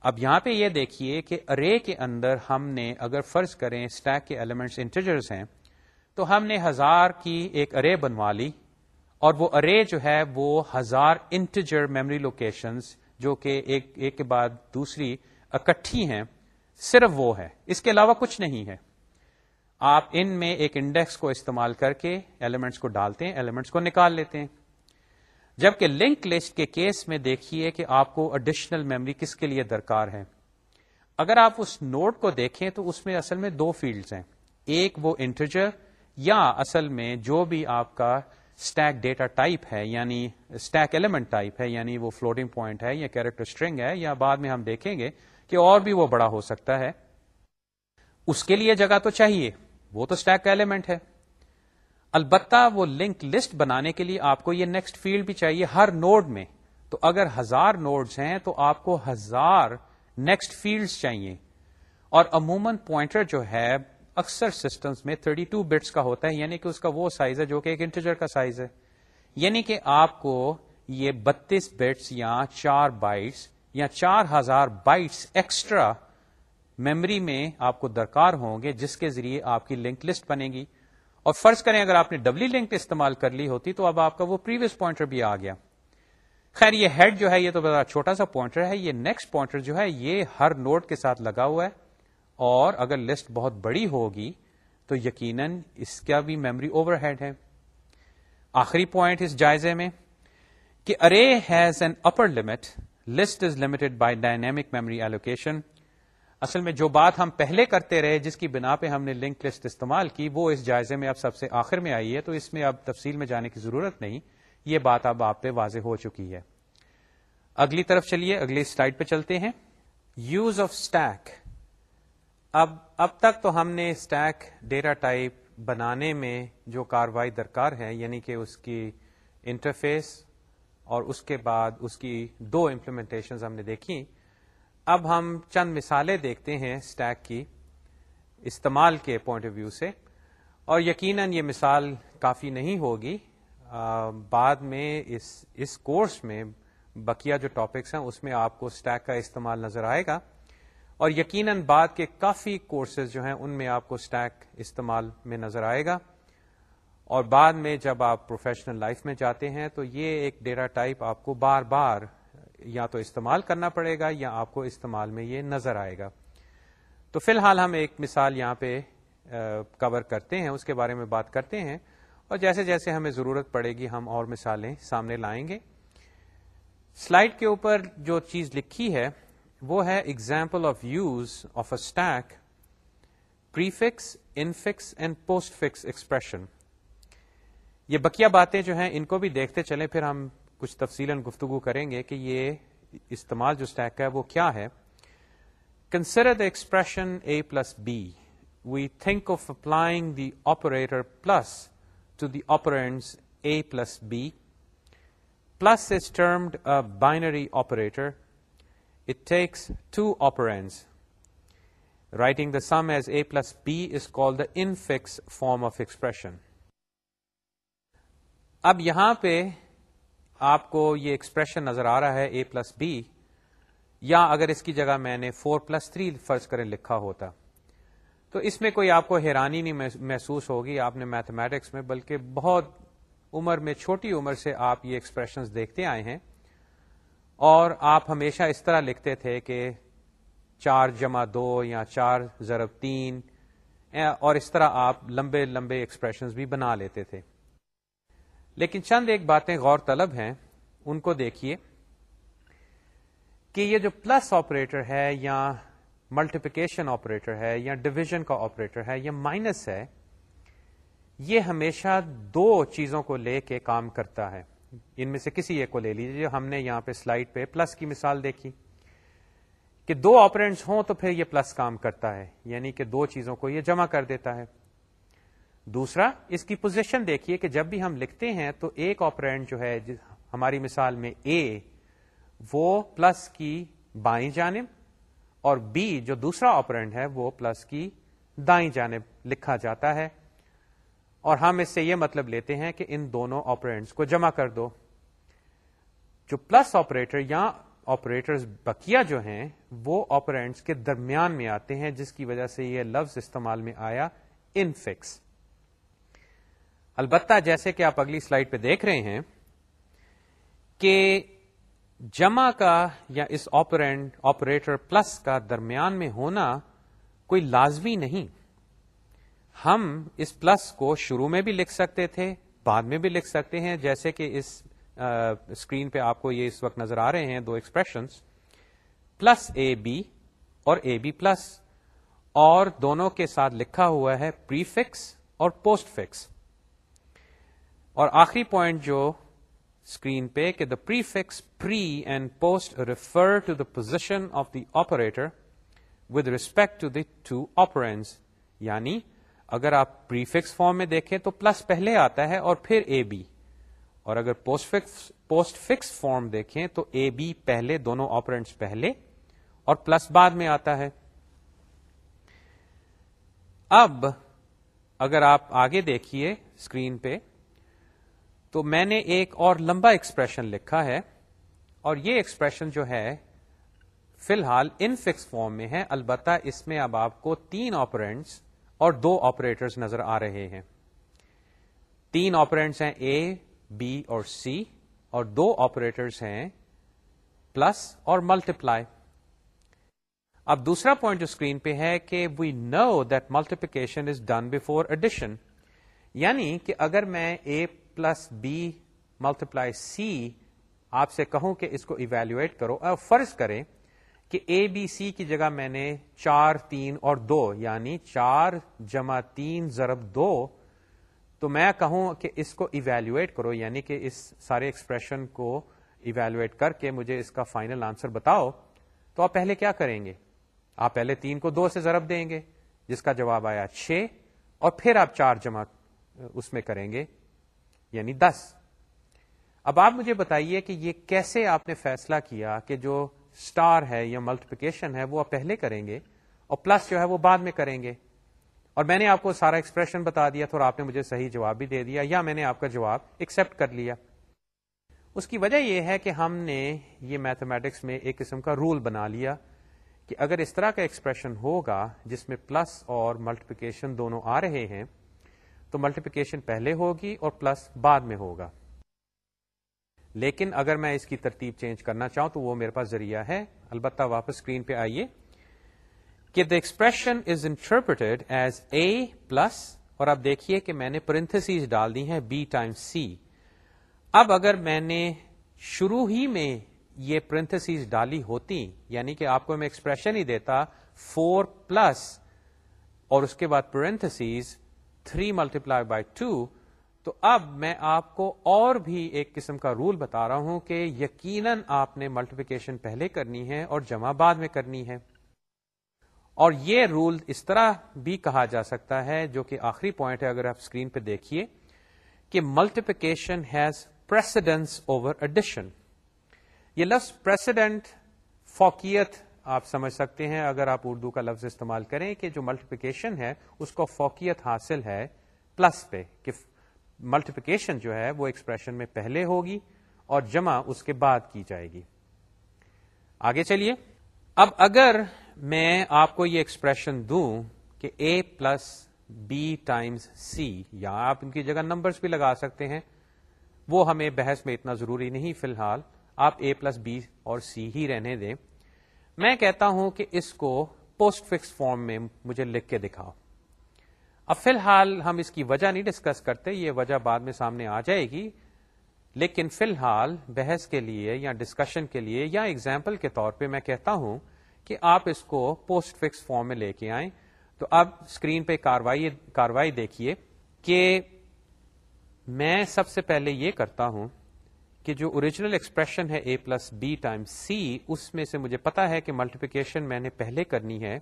Speaker 1: اب یہاں پہ یہ دیکھیے کہ ارے کے اندر ہم نے اگر فرض کریں اسٹیک کے ایلیمنٹس انٹیجرز ہیں تو ہم نے ہزار کی ایک ارے بنوا لی اور وہ ارے جو ہے وہ ہزار انٹیجر میموری لوکیشنز جو کہ ایک ایک کے بعد دوسری اکٹھی ہیں صرف وہ ہے۔ اس کے علاوہ کچھ نہیں ہے۔ آپ ان میں ایک انڈیکس کو استعمال کر کے ایلیمنٹس کو ڈالتے ہیں، ایلیمنٹس کو نکال لیتے ہیں۔ جبکہ لنک لسٹ کے کیس میں دیکھیے کہ آپ کو اڈیشنل میموری کس کے لیے درکار ہے اگر آپ اس نوٹ کو دیکھیں تو اس میں اصل میں دو فیلڈز ہیں۔ ایک وہ انٹرجر یا اصل میں جو بھی آپ کا اسٹیک ڈیٹا ٹائپ ہے یعنی اسٹیک ایلیمنٹ ٹائپ ہے یعنی وہ فلوٹنگ پوائنٹ ہے یا کیریکٹر اسٹرنگ ہے، یا بعد میں ہم دیکھیں گے کہ اور بھی وہ بڑا ہو سکتا ہے۔ اس کے لیے جگہ تو چاہیے۔ وہ تو اسٹیک کا ایلیمنٹ ہے۔ البتہ وہ لنک لسٹ بنانے کے لیے آپ کو یہ نیکسٹ فیلڈ بھی چاہیے ہر نوڈ میں۔ تو اگر ہزار نوڈز ہیں تو آپ کو ہزار نیکسٹ فیلڈ چاہیے۔ اور عموماً پوائنٹر جو ہے اکثر سسٹمز میں 32 ٹو بٹس کا ہوتا ہے یعنی کہ اس کا وہ سائز ہے جو کہ ایک انٹیجر کا سائز ہے۔ یعنی کہ آپ کو یہ بتیس بٹس یا چار بائٹس یا چار ہزار بائٹس ایکسٹرا میموری میں آپ کو درکار ہوں گے، جس کے ذریعے آپ کی لنک لسٹ بنے گی۔ اور فرض کریں اگر آپ نے ڈبلی لنک استعمال کر لی ہوتی تو اب آپ کا وہ پریویس پوائنٹر بھی آ گیا۔ خیر، یہ ہیڈ جو ہے، یہ تو بڑا چھوٹا سا پوائنٹر ہے، یہ نیکسٹ پوائنٹر جو ہے، یہ ہر نوٹ کے ساتھ لگا ہوا ہے۔ اور اگر لسٹ بہت بڑی ہوگی تو یقیناً اس کا بھی میموری اوور ہیڈ ہے۔ آخری پوائنٹ اس جائزے میں، کہ array has an upper limit list is limited by dynamic memory allocation اصل میں جو بات ہم پہلے کرتے رہے، جس کی بنا پہ ہم نے لنک لسٹ استعمال کی، وہ اس جائزے میں اب سب سے آخر میں آئی ہے، تو اس میں اب تفصیل میں جانے کی ضرورت نہیں، یہ بات اب آپ پہ واضح ہو چکی ہے۔ اگلی طرف چلیے، اگلی سلائڈ پہ چلتے ہیں۔ یوز آف اسٹیک اب اب تک تو ہم نے اسٹیک ڈیٹا ٹائپ بنانے میں جو کاروائی درکار ہے یعنی کہ اس کی انٹرفیس اور اس کے بعد اس کی دو امپلیمنٹیشن ہم نے دیکھی۔ اب ہم چند مثالیں دیکھتے ہیں اسٹیک کی استعمال کے پوائنٹ آف ویو سے اور یقیناً یہ مثال کافی نہیں ہوگی۔ بعد میں اس اس کورس میں بقیہ جو ٹاپکس ہیں، اس میں آپ کو اسٹیک کا استعمال نظر آئے گا۔ اور یقیناً بعد کے کافی کورسز جو ہیں، ان میں آپ کو اسٹیک استعمال میں نظر آئے گا۔ اور بعد میں جب آپ پروفیشنل لائف میں جاتے ہیں، تو یہ ایک ڈیٹا ٹائپ آپ کو بار بار یا تو استعمال کرنا پڑے گا یا آپ کو استعمال میں یہ نظر آئے گا۔ تو فی الحال ہم ایک مثال یہاں پہ کور کرتے ہیں، اس کے بارے میں بات کرتے ہیں۔ اور جیسے جیسے ہمیں ضرورت پڑے گی، ہم اور مثالیں سامنے لائیں گے۔ سلائڈ کے اوپر جو چیز لکھی ہے، وہ ہے example of use of a stack prefix infix and postfix expression یہ بکیا باتیں جو ہیں، ان کو بھی دیکھتے چلیں، پھر ہم کچھ تفصیل گفتگو کریں گے کہ یہ استعمال جو اسٹیک ہے وہ کیا ہے۔ Consider the expression A plus B we think of applying the operator plus to the operands A plus B plus is termed a binary operator it takes two operands writing the sum as A plus B is call the infix form of expression اب یہاں پہ آپ کو یہ expression نظر آ رہا ہے A plus be یا اگر اس کی جگہ میں نے فور پلس تھری فرض کریں لکھا ہوتا، تو اس میں کوئی آپ کو حیرانی نہیں محسوس ہوگی، آپ نے میتھمیٹکس میں، بلکہ بہت عمر میں، چھوٹی عمر سے آپ یہ ایکسپریشن دیکھتے آئے ہیں۔ اور آپ ہمیشہ اس طرح لکھتے تھے کہ چار جمع دو یا چار ضرب تین اور اس طرح آپ لمبے لمبے ایکسپریشن بھی بنا لیتے تھے۔ لیکن چند ایک باتیں غور طلب ہیں، ان کو دیکھیے کہ یہ جو پلس آپریٹر ہے یا ملٹیپیکیشن آپریٹر ہے یا ڈویژن کا آپریٹر ہے یا مائنس ہے، یہ ہمیشہ دو چیزوں کو لے کے کام کرتا ہے۔ ان میں سے کسی ایک کو لے لیجیے ہم نے یہاں پہ سلائڈ پہ پلس کی مثال دیکھی کہ دو آپرینٹس ہوں تو پھر یہ پلس کام کرتا ہے یعنی کہ دو چیزوں کو یہ جمع کر دیتا ہے۔ دوسرا، اس کی پوزیشن دیکھیے کہ جب بھی ہم لکھتے ہیں تو ایک آپرینٹ جو ہے ہماری مثال میں اے وہ پلس کی بائیں جانب اور بی جو دوسرا آپرینٹ ہے، وہ پلس کی دائیں جانب لکھا جاتا ہے۔ اور ہم اس سے یہ مطلب لیتے ہیں کہ ان دونوں آپرینٹس کو جمع کر دو۔ جو پلس آپریٹر یا آپریٹر بکیا جو ہیں، وہ آپرینٹس کے درمیان میں آتے ہیں، جس کی وجہ سے یہ لفظ استعمال میں آیا ان فکس البتہ جیسے کہ آپ اگلی سلائڈ پہ دیکھ رہے ہیں کہ جمع کا یا اس آپرینٹ آپریٹر پلس کا درمیان میں ہونا کوئی لازمی نہیں۔ ہم اس پلس کو شروع میں بھی لکھ سکتے تھے، بعد میں بھی لکھ سکتے ہیں۔ جیسے کہ اس اسکرین پہ آپ کو یہ اس وقت نظر آ رہے ہیں، دو ایکسپریشنس پلس اے بی اور اے بی پلس، اور دونوں کے ساتھ لکھا ہوا ہے پری فکس اور پوسٹ فکس اور آخری پوائنٹ جو اسکرین پہ کہ the prefix pre and post refer to the position of the operator with respect to the two operands یعنی اگر آپ پری فکس فارم میں دیکھیں تو پلس پہلے آتا ہے اور پھر اے بی اور اگر postfix postfix form دیکھیں تو اے بی پہلے، دونوں آپرینٹس پہلے اور پلس بعد میں آتا ہے. اب اگر آپ آگے دیکھیے اسکرین پہ تو میں نے ایک اور لمبا ایکسپریشن لکھا ہے اور یہ ایکسپریشن جو ہے فی الحال ان فکس فارم میں ہے، البتہ اس میں اب آپ کو تین آپرینٹس اور دو آپریٹرز نظر آ رہے ہیں۔ تین آپرینٹس ہیں اے بی اور سی اور دو آپریٹرز ہیں پلس اور ملٹیپلائی اب دوسرا پوائنٹ جو اسکرین پہ ہے کہ we know that multiplication is done before addition یعنی کہ اگر میں A plus B multiply C آپ سے کہوں کہ اس کو ایویلویٹ کرو. اور فرض کریں کہ اے بی سی کی جگہ میں نے چار، تین اور دو یعنی چار جمع تین ضرب دو، تو میں کہوں کہ اس کو ایویلویٹ کرو یعنی کہ اس سارے ایکسپریشن کو ایویلویٹ کر کے مجھے اس کا فائنل آنسر بتاؤ. تو آپ پہلے کیا کریں گے؟ آپ پہلے تین کو دو سے ضرب دیں گے، جس کا جواب آیا چھ، اور پھر آپ چار جمع اس میں کریں گے یعنی دس۔ اب آپ مجھے بتائیے کہ یہ کیسے آپ نے فیصلہ کیا کہ جو اسٹار ہے یا ملٹیپیکیشن ہے وہ آپ پہلے کریں گے اور پلس جو ہے وہ بعد میں کریں گے۔ اور میں نے آپ کو سارا ایکسپریشن بتا دیا تھا اور آپ نے مجھے صحیح جواب بھی دے دیا یا میں نے آپ کا جواب ایکسپٹ کر لیا۔ اس کی وجہ یہ ہے کہ ہم نے یہ میتھمیٹکس میں ایک قسم کا رول بنا لیا کہ اگر اس طرح کا ایکسپریشن ہوگا جس میں پلس اور ملٹیپیکیشن دونوں آ رہے ہیں تو ملٹیپیکیشن پہلے ہوگی اور پلس بعد میں ہوگا۔ لیکن اگر میں اس کی ترتیب چینج کرنا چاہوں تو وہ میرے پاس ذریعہ ہے۔ البتہ واپس اسکرین پہ آئیے۔ کہ the expression is interpreted as A plus اور اب دیکھیے کہ میں نے پرنتھس ڈال دی ہیں بی ٹائم سی اب اگر میں نے شروع ہی میں یہ پرنتھس ڈالی ہوتی یعنی کہ آپ کو میں ایکسپریشن ہی دیتا فور پلس اور اس کے بعد parentheses three multiply by two تو اب میں آپ کو اور بھی ایک قسم کا رول بتا رہا ہوں کہ یقیناً آپ نے ملٹیپیکیشن پہلے کرنی ہے اور جمع بعد میں کرنی ہے۔ اور یہ رول اس طرح بھی کہا جا سکتا ہے جو کہ آخری پوائنٹ ہے اگر آپ اسکرین پہ دیکھیے کہ multiplication has precedence over addition یہ لفظ پریسیڈنٹ فوکیت آپ سمجھ سکتے ہیں، اگر آپ اردو کا لفظ استعمال کریں کہ جو ملٹیپیکیشن ہے، اس کو فوکیت حاصل ہے پلس پہ، کہ ملٹیپیکیشن جو ہے، وہ ایکسپریشن میں پہلے ہوگی اور جمع اس کے بعد کی جائے گی۔ آگے چلیے۔ اب اگر میں آپ کو یہ ایکسپریشن دوں کہ A plus B times C یا آپ ان کی جگہ نمبرز بھی لگا سکتے ہیں، وہ ہمیں بحث میں اتنا ضروری نہیں فی الحال۔ آپ اے پلس بی اور سی ہی رہنے دیں۔ میں کہتا ہوں کہ اس کو پوسٹ فکس فارم میں مجھے لکھ کے دکھاؤ۔ اب فی الحال ہم اس کی وجہ نہیں ڈسکس کرتے، یہ وجہ بعد میں سامنے آ جائے گی۔ لیکن فی الحال بحث کے لیے یا ڈسکشن کے لیے یا اگزامپل کے طور پہ میں کہتا ہوں کہ آپ اس کو پوسٹ فکس فارم میں لے کے آئیں۔ تو اب اسکرین پہ کاروائی دیکھیے کہ میں سب سے پہلے یہ کرتا ہوں کہ جو اوریجنل ایکسپریشن ہے A plus B time C اس میں سے مجھے پتا ہے کہ ملٹیپیکیشن میں نے پہلے کرنی ہے۔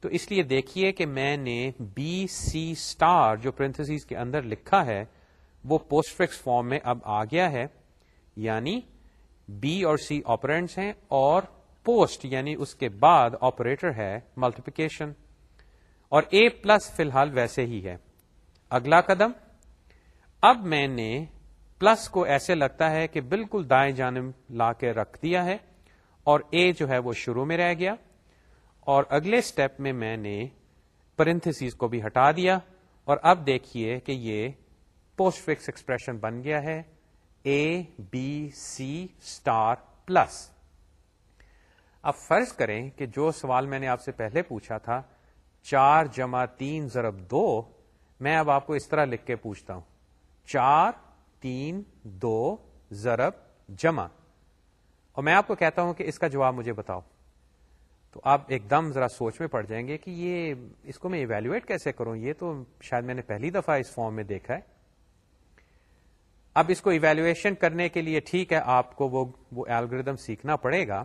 Speaker 1: تو اس لیے دیکھیے کہ میں نے بی سی اسٹار جو پرنتھس کے اندر لکھا ہے، وہ پوسٹ فکس فارم میں اب آ گیا ہے۔ یعنی بی اور سی آپرینٹس ہیں اور پوسٹ یعنی اس کے بعد آپریٹر ہے ملٹیپیکیشن اور اے پلس فی الحال ویسے ہی ہے۔ اگلا قدم، اب میں نے پلس کو ایسے لگتا ہے کہ بالکل دائیں جانب لا کے رکھ دیا ہے اور اے جو ہے وہ شروع میں رہ گیا اور اگلے اسٹیپ میں میں نے پرنتھس کو بھی ہٹا دیا اور اب دیکھیے کہ یہ پوسٹ فکس ایکسپریشن بن گیا ہے A B C star plus اب فرض کریں کہ جو سوال میں نے آپ سے پہلے پوچھا تھا، چار جمع تین ضرب دو، میں اب آپ کو اس طرح لکھ کے پوچھتا ہوں۔ چار تین، دو، ضرب، جمع۔ اور میں آپ کو کہتا ہوں کہ اس کا جواب مجھے بتاؤ۔ تو آپ ایک دم ذرا سوچ میں پڑ جائیں گے کہ یہ اس کو میں ایویلویٹ کیسے کروں؟ یہ تو شاید میں نے پہلی دفعہ اس فارم میں دیکھا ہے۔ اب اس کو ایویلویشن کرنے کے لیے ٹھیک ہے، آپ کو وہ ایلگردم سیکھنا پڑے گا۔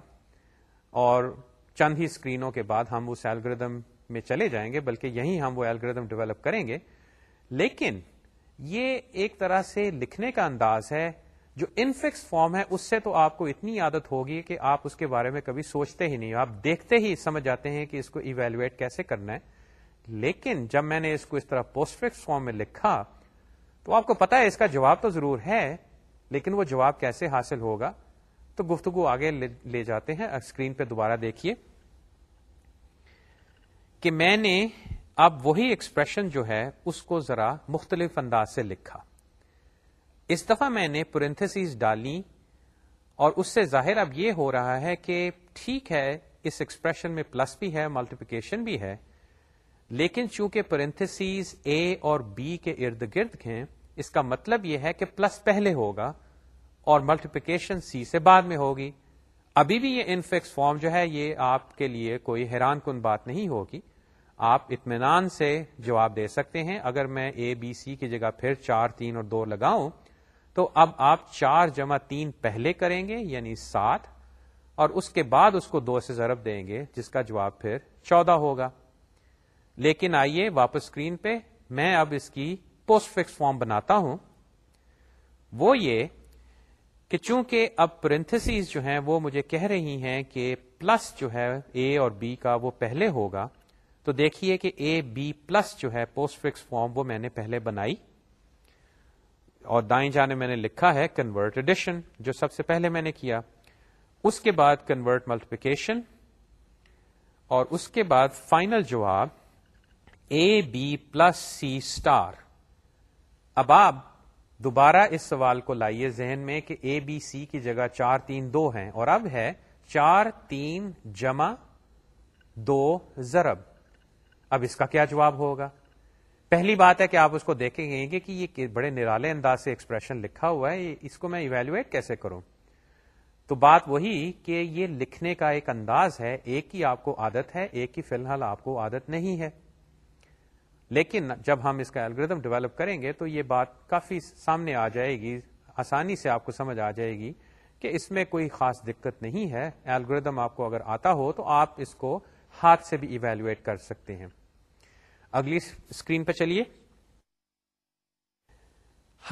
Speaker 1: اور چند ہی اسکرینوں کے بعد ہم اس ایلگردم میں چلے جائیں گے، بلکہ یہیں ہم وہ ایلگردم ڈیولپ کریں گے۔ لیکن یہ ایک طرح سے لکھنے کا انداز ہے جو انفکس فارم ہے، اس سے تو آپ کو اتنی عادت ہوگی کہ آپ اس کے بارے میں کبھی سوچتے ہی نہیں، آپ دیکھتے ہی سمجھ جاتے ہیں کہ اس کو ایویلویٹ کیسے کرنا ہے۔ لیکن جب میں نے اس کو اس طرح پوسٹ فکس فارم میں لکھا، تو آپ کو پتا ہے اس کا جواب تو ضرور ہے، لیکن وہ جواب کیسے حاصل ہوگا؟ تو گفتگو آگے لے جاتے ہیں۔ اسکرین پہ دوبارہ دیکھیے کہ میں نے اب وہی ایکسپریشن جو ہے اس کو ذرا مختلف انداز سے لکھا۔ اس دفعہ میں نے پرنتھس ڈالی اور اس سے ظاہر اب یہ ہو رہا ہے کہ ٹھیک ہے، اس ایکسپریشن میں پلس بھی ہے ملٹیپیکیشن بھی ہے، لیکن چونکہ پرنتھس اے اور بی کے ارد گرد ہیں، اس کا مطلب یہ ہے کہ پلس پہلے ہوگا اور ملٹیپیکیشن سی سے بعد میں ہوگی۔ ابھی بھی یہ انفیکس فارم جو ہے، یہ آپ کے لیے کوئی حیران کن بات نہیں ہوگی۔ آپ اطمینان سے جواب دے سکتے ہیں، اگر میں اے بی سی کی جگہ پھر چار، تین اور دو لگاؤں، تو اب آپ چار جمع تین پہلے کریں گے یعنی سات، اور اس کے بعد اس کو دو سے ضرب دیں گے، جس کا جواب پھر چودہ ہوگا۔ لیکن آئیے واپس اسکرین پہ، میں اب اس کی پوسٹ فکس فارم بناتا ہوں۔ وہ یہ کہ چونکہ اب پرنتھس جو ہیں، وہ مجھے کہہ رہی ہیں کہ پلس جو ہے اے اور بی کا وہ پہلے ہوگا تو دیکھیے کہ اے بی پلس جو ہے پوسٹ فکس فارم وہ میں نے پہلے بنائی اور دائیں جانے میں نے لکھا ہے کنورٹ ایڈیشن جو سب سے پہلے میں نے کیا۔ اس کے بعد کنورٹ ملٹیپیکیشن اور اس کے بعد فائنل جواب A B plus C star اب آپ دوبارہ اس سوال کو لائیے ذہن میں کہ اے بی سی کی جگہ چار، تین، دو ہیں اور اب ہے چار، تین، جمع دو ضرب۔ اب اس کا کیا جواب ہوگا؟ پہلی بات ہے کہ آپ اس کو دیکھیں گے کہ یہ بڑے نرالے انداز سے ایکسپریشن لکھا ہوا ہے اس کو میں ایویلویٹ کیسے کروں؟ تو بات وہی کہ یہ لکھنے کا ایک انداز ہے، ایک کی آپ کو عادت ہے، ایک کی فی الحال آپ کو عادت نہیں ہے۔ لیکن جب ہم اس کا الگریدم ڈیولپ کریں گے تو یہ بات کافی سامنے آ جائے گی، آسانی سے آپ کو سمجھ آ جائے گی کہ اس میں کوئی خاص دقت نہیں ہے۔ الگریدم آپ کو اگر آتا ہو تو آپ اس کو ہاتھ سے بھی ایویلویٹ کر سکتے ہیں۔ اگلی اسکرین پہ چلیے۔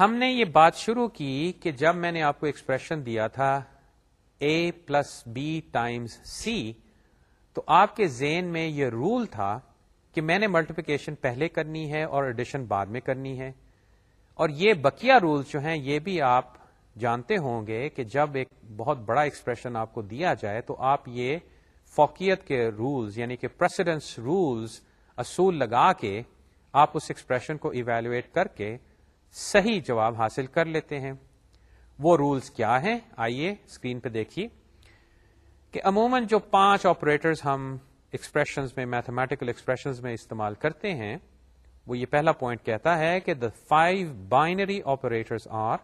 Speaker 1: ہم نے یہ بات شروع کی کہ جب میں نے آپ کو ایکسپریشن دیا تھا A plus B times C تو آپ کے زین میں یہ رول تھا کہ میں نے ملٹیپیکیشن پہلے کرنی ہے اور ایڈیشن بعد میں کرنی ہے۔ اور یہ بکیا رولز جو ہیں، یہ بھی آپ جانتے ہوں گے کہ جب ایک بہت بڑا ایکسپریشن آپ کو دیا جائے، تو آپ یہ فوکیت کے رولز یعنی کہ پریسیڈنس رولز اصول لگا کے آپ اس ایکسپریشن کو ایویلویٹ کر کے صحیح جواب حاصل کر لیتے ہیں۔ وہ رولز کیا ہیں؟ آئیے اسکرین پہ دیکھیے کہ عموماً جو پانچ آپریٹرز ہم ایکسپریشنز میں میتھمیٹیکل ایکسپریشنز میں استعمال کرتے ہیں، وہ یہ پہلا پوائنٹ کہتا ہے کہ the five binary operators are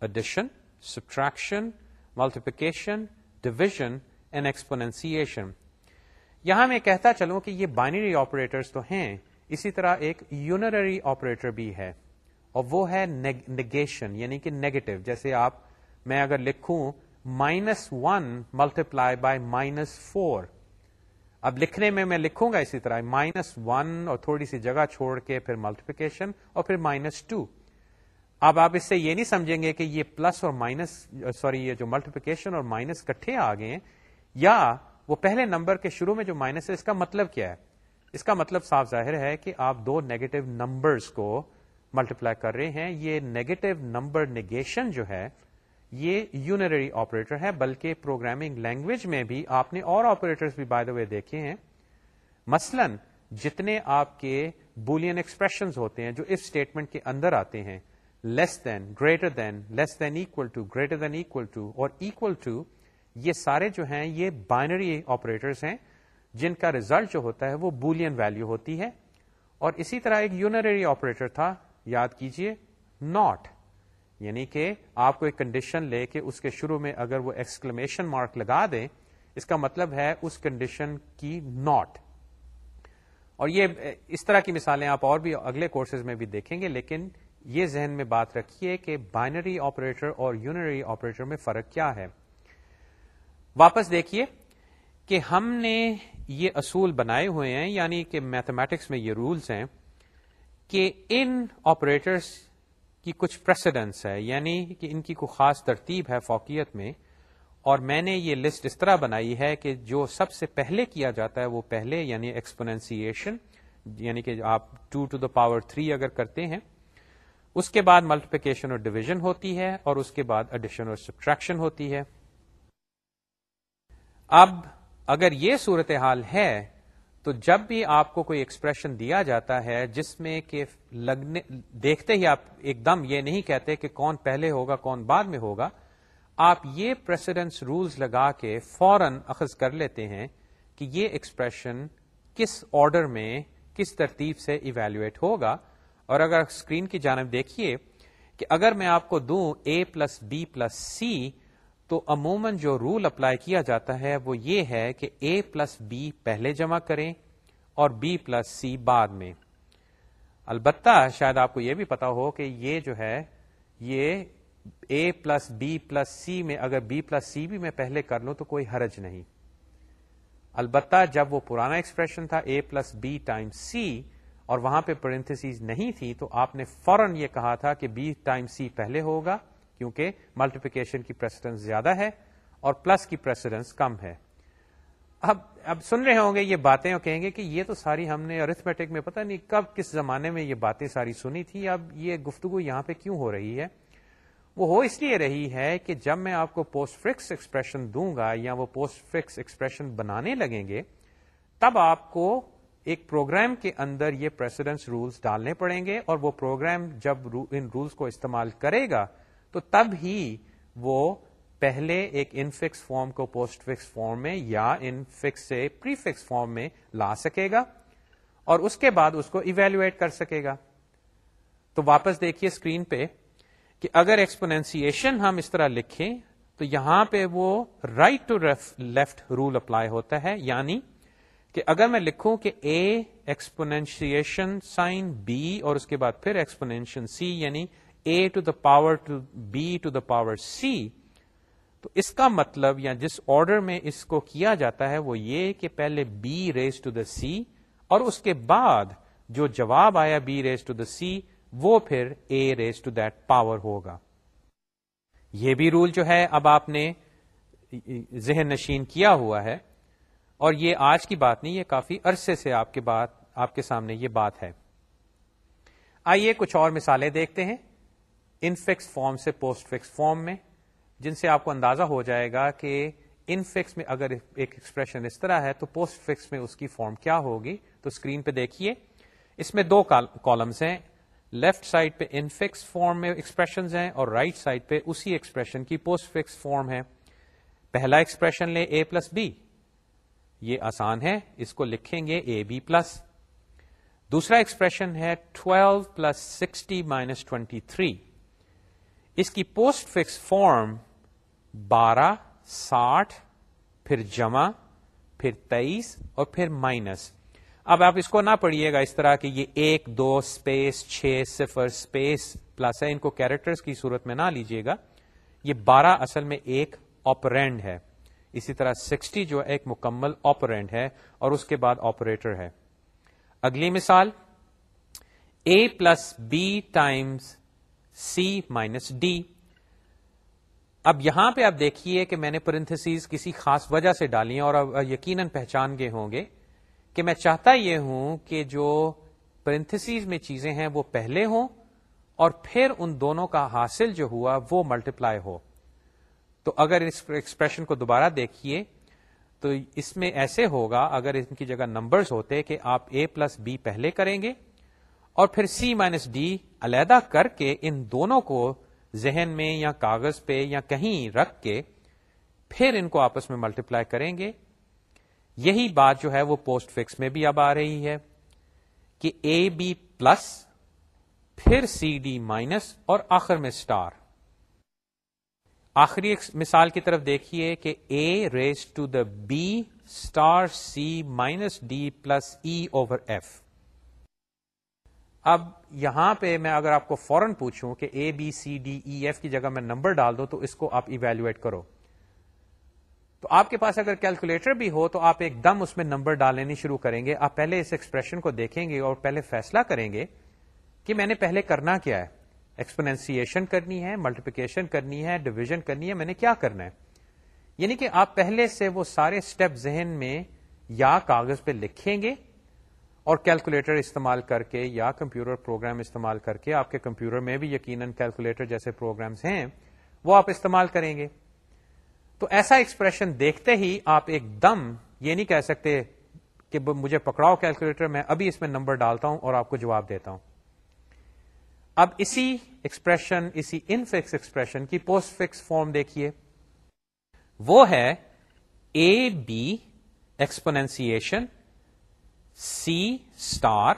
Speaker 1: addition subtraction multiplication division and exponentiation یہاں میں کہتا چلوں کہ یہ بائنری آپریٹرز تو ہیں، اسی طرح ایک یونرری آپریٹر بھی ہے۔ اور وہ ہے نگیشن یعنی کہ نیگیٹو جیسے آپ، میں اگر لکھوں minus one multiply by minus four اب لکھنے میں میں لکھوں گا اسی طرح مائنس ون اور تھوڑی سی جگہ چھوڑ کے پھر ملٹیپیکیشن اور پھر مائنس ٹو اب آپ اس سے یہ نہیں سمجھیں گے کہ یہ پلس اور مائنس سوری، یہ جو ملٹیپیکیشن اور مائنس کٹھے آ گئے یا وہ پہلے نمبر کے شروع میں جو مائنس ہے، اس کا مطلب کیا ہے؟ اس کا مطلب صاف ظاہر ہے کہ آپ دو نیگیٹو نمبرز کو ملٹیپلائی کر رہے ہیں۔ یہ نیگیٹو نمبر نیگیشن جو ہے، یہ یونری آپریٹر ہے، بلکہ پروگرامنگ لینگویج میں بھی آپ نے اور آپریٹر بھی بائی دا وے دیکھے ہیں۔ مثلا جتنے آپ کے بولین ایکسپریشن ہوتے ہیں جو اس اسٹیٹمنٹ کے اندر آتے ہیں less than greater than less than equal to greater than equal to اور اکول ٹو یہ سارے جو ہیں، یہ بائنری آپریٹرس ہیں، جن کا ریزلٹ جو ہوتا ہے وہ بولین ویلو ہوتی ہے۔ اور اسی طرح ایک یونری آپریٹر تھا، یاد کیجیے ناٹ یعنی کہ آپ کو ایک کنڈیشن لے کے اس کے شروع میں اگر وہ ایکسکلمیشن مارک لگا دیں، اس کا مطلب ہے اس کنڈیشن کی ناٹ اور یہ، اس طرح کی مثالیں آپ اور بھی اگلے کورسز میں بھی دیکھیں گے، لیکن یہ ذہن میں بات رکھیے کہ بائنری آپریٹر اور یونری آپریٹر میں فرق کیا ہے۔ واپس دیکھیے کہ ہم نے یہ اصول بنائے ہوئے ہیں یعنی کہ میتھمیٹکس میں یہ رولز ہیں کہ ان آپریٹرس کی کچھ پریسیڈنس ہے یعنی کہ ان کی کوئی خاص ترتیب ہے فوقیت میں، اور میں نے یہ لسٹ اس طرح بنائی ہے کہ جو سب سے پہلے کیا جاتا ہے وہ پہلے یعنی ایکسپوننسیشن یعنی کہ آپ two to the power three اگر کرتے ہیں، اس کے بعد ملٹیپیکیشن اور ڈویژن ہوتی ہے، اور اس کے بعد اڈیشن اور سبٹریکشن ہوتی ہے۔ اب اگر یہ صورتحال ہے، تو جب بھی آپ کو کوئی ایکسپریشن دیا جاتا ہے جس میں کہ لگنے، دیکھتے ہی آپ ایک دم یہ نہیں کہتے کہ کون پہلے ہوگا، کون بعد میں ہوگا، آپ یہ پریسیڈنس رولز لگا کے فوراً اخذ کر لیتے ہیں کہ یہ ایکسپریشن کس آرڈر میں، کس ترتیب سے ایویلویٹ ہوگا۔ اور اگر اسکرین کی جانب دیکھیے کہ اگر میں آپ کو دوں A plus B plus C تو عموماً جو رول اپلائی کیا جاتا ہے وہ یہ ہے کہ اے پلس بی پہلے جمع کریں اور بی پلس سی بعد میں۔ البتہ شاید آپ کو یہ بھی پتا ہو کہ یہ جو ہے، یہ A plus B plus C میں، اگر بی پلس سی بھی میں پہلے کر لوں تو کوئی حرج نہیں۔ البتہ جب وہ پرانا ایکسپریشن تھا A plus B time C اور وہاں پہ پرنتھس نہیں تھی تو آپ نے فوراً یہ کہا تھا کہ بی ٹائم سی پہلے ہوگا۔ کیونکہ ملٹیپیکیشن کی پریسیڈنس زیادہ ہے اور پلس کی پریسیڈنس کم ہے۔ اب اب سن رہے ہوں گے یہ باتیں اور کہیں گے کہ یہ تو ساری ہم نے ارتھمیٹک میں پتہ نہیں کب کس زمانے میں یہ باتیں ساری سنی تھی، اب یہ گفتگو یہاں پہ کیوں ہو رہی ہے؟ وہ ہو اس لیے رہی ہے کہ جب میں آپ کو پوسٹ فکس ایکسپریشن دوں گا یا وہ پوسٹ فکس ایکسپریشن بنانے لگیں گے، تب آپ کو ایک پروگرام کے اندر یہ پریسیڈنس رولز ڈالنے پڑیں گے اور وہ پروگرام جب ان رولز کو استعمال کرے گا تو تب ہی وہ پہلے ایک ان فکس فارم کو پوسٹ فکس فارم میں یا ان فکس سے پری فکس فارم میں لا سکے گا اور اس کے بعد اس کو ایویلویٹ کر سکے گا۔ تو واپس دیکھیے اسکرین پہ کہ اگر ایکسپونینسیشن ہم اس طرح لکھیں تو یہاں پہ وہ right to left rule apply ہوتا ہے یعنی کہ اگر میں لکھوں کہ اے
Speaker 2: ایکسپونینشیشن سائن بی اور اس کے بعد پھر ایکسپونینشن سی یعنی A to the power to B to the power C تو اس کا مطلب یا جس آرڈر میں اس کو کیا جاتا ہے وہ یہ کہ پہلے B raise to the C اور اس کے بعد جو جواب آیا B raise to the C وہ پھر A raise to that power ہوگا۔ یہ بھی رول جو ہے اب آپ نے ذہن نشین کیا ہوا ہے اور یہ آج کی بات نہیں، یہ کافی عرصے سے آپ کے بات آپ کے سامنے یہ بات ہے۔ آئیے کچھ اور مثالیں دیکھتے ہیں۔ ان فکس فارم سے پوسٹ فکس فارم میں، جن سے آپ کو اندازہ ہو جائے گا کہ ان فکس میں اگر ایک ایکسپریشن اس طرح ہے تو پوسٹ فکس میں اس کی فارم کیا ہوگی؟ تو اسکرین پہ دیکھیے۔ اس میں دو کالمس ہیں۔ لیفٹ سائڈ پہ ان فکس فارم میں ایکسپریشن ہیں اور رائٹ right سائڈ پہ اسی ایکسپریشن کی پوسٹ فکس فارم ہے پہلا ایکسپریشن لے اے پلس بی یہ آسان ہے، اس کو لکھیں گے اے بی پلس دوسرا ایکسپریشن ہے twelve plus sixty minus twenty three اس کی پوسٹ فکس فارم بارہ، ساٹھ، پھر جمع، پھر تیئیس اور پھر مائنس۔ اب آپ اس کو نہ پڑھیے گا اس طرح کہ یہ ایک، دو اسپیس چھ، صفر اسپیس پلس ہے۔ ان کو کیریکٹرز کی صورت میں نہ لیجیے گا۔ یہ بارہ اصل میں ایک آپرینڈ ہے۔ اسی طرح سکسٹی جو ایک مکمل آپرینڈ ہے اور اس کے بعد آپریٹر ہے۔ اگلی مثال۔ A plus B times C minus D. اب یہاں پہ آپ دیکھیے کہ میں نے پرنتھسیز کسی خاص وجہ سے ڈالی ہیں اور اب یقیناً پہچان گئے ہوں گے کہ میں چاہتا یہ ہوں کہ جو پرنتھسیز میں چیزیں ہیں وہ پہلے ہوں اور پھر ان دونوں کا حاصل جو ہوا وہ ملٹیپلائی ہو۔ تو اگر اس ایکسپریشن کو دوبارہ دیکھیے تو اس میں ایسے ہوگا، اگر ان کی جگہ نمبرز ہوتے کہ آپ اے پلس بی پہلے کریں گے اور پھر سی مائنس ڈی علیحدہ کر کے ان دونوں کو ذہن میں یا کاغذ پہ یا کہیں رکھ کے پھر ان کو آپس میں ملٹیپلائی کریں گے۔ یہی بات جو ہے وہ پوسٹ فکس میں بھی اب آ رہی ہے کہ اے بی پلس پھر سی ڈی مائنس اور آخر میں اسٹار آخری مثال کی طرف دیکھیے کہ A raise to the B star C minus D plus E over F اب یہاں پہ میں اگر آپ کو فورن پوچھوں کہ A B C D E F کی جگہ میں نمبر ڈال دو تو اس کو آپ ایویلویٹ کرو۔ تو آپ کے پاس اگر کیلکولیٹر بھی ہو تو آپ ایک دم اس میں نمبر ڈالنے شروع کریں گے۔ آپ پہلے اس ایکسپریشن کو دیکھیں گے اور پہلے فیصلہ کریں گے کہ میں نے پہلے کرنا کیا ہے۔ ایکسپنسیشن کرنی ہے ملٹیپیکیشن کرنی ہے ڈویژن کرنی ہے، میں نے کیا کرنا ہے؟ یعنی کہ آپ پہلے سے وہ سارے اسٹیپ ذہن میں یا کاغذ پہ لکھیں گے اور کیلکولیٹر استعمال کر کے یا کمپیوٹر پروگرام استعمال کر کے آپ کے کمپیوٹر میں بھی یقیناً کیلکولیٹر جیسے پروگرامس ہیں، وہ آپ استعمال کریں گے۔ تو ایسا ایکسپریشن دیکھتے ہی آپ ایک دم یہ نہیں کہہ سکتے کہ مجھے پکڑاؤ کیلکولیٹر، میں ابھی اس میں نمبر ڈالتا ہوں اور آپ کو جواب دیتا ہوں۔ اب اسی ایکسپریشن، اسی ان فکس ایکسپریشن کی پوسٹ فکس فارم دیکھیے۔ وہ ہے A B exponentiation C star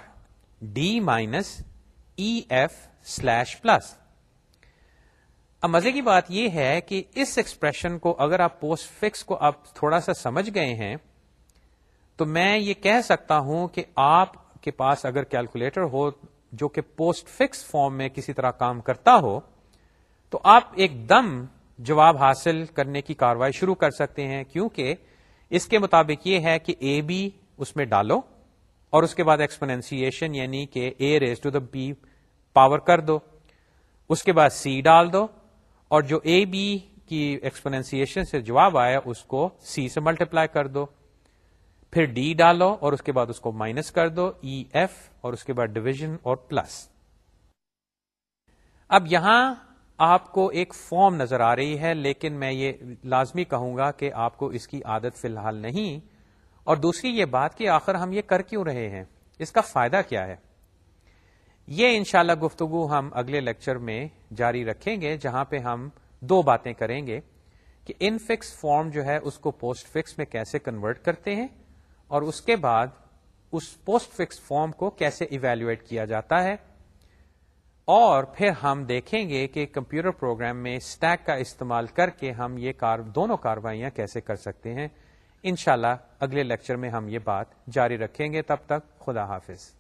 Speaker 2: D minus E F slash plus اب مزے کی بات یہ ہے کہ اس ایکسپریشن کو اگر آپ پوسٹ فکس کو آپ تھوڑا سا سمجھ گئے ہیں، تو میں یہ کہہ سکتا ہوں کہ آپ کے پاس اگر کیلکولیٹر ہو جو کہ پوسٹ فکس فارم میں کسی طرح کام کرتا ہو، تو آپ ایک دم جواب حاصل کرنے کی کاروائی شروع کر سکتے ہیں، کیونکہ اس کے مطابق یہ ہے کہ اے بی اس میں ڈالو اور اس کے بعد ایکسپنسیشن یعنی کہ A raise to the B power کر دو، اس کے بعد سی ڈال دو، اور جو اے بی کی ایکسپنسیشن سے جواب آیا، اس کو سی سے ملٹیپلائی کر دو، پھر ڈی ڈالو اور اس کے بعد اس کو مائنس کر دو e, ای ایف اور اس کے بعد ڈویژن اور پلس اب یہاں آپ کو ایک فارم نظر آ رہی ہے، لیکن میں یہ لازمی کہوں گا کہ آپ کو اس کی عادت فی الحال نہیں۔ اور دوسری یہ بات کہ آخر ہم یہ کر کیوں رہے ہیں؟ اس کا فائدہ کیا ہے؟ یہ انشاءاللہ گفتگو ہم اگلے لیکچر میں جاری رکھیں گے، جہاں پہ ہم دو باتیں کریں گے کہ ان فکس فارم جو ہے، اس کو پوسٹ فکس میں کیسے کنورٹ کرتے ہیں اور اس کے بعد اس پوسٹ فکس فارم کو کیسے ایویلویٹ کیا جاتا ہے؟ اور پھر ہم دیکھیں گے کہ کمپیوٹر پروگرام میں اسٹیک کا استعمال کر کے ہم یہ کار، دونوں کاروائیاں کیسے کر سکتے ہیں؟ انشاءاللہ اگلے لیکچر میں ہم یہ بات جاری رکھیں گے تب تک خدا حافظ۔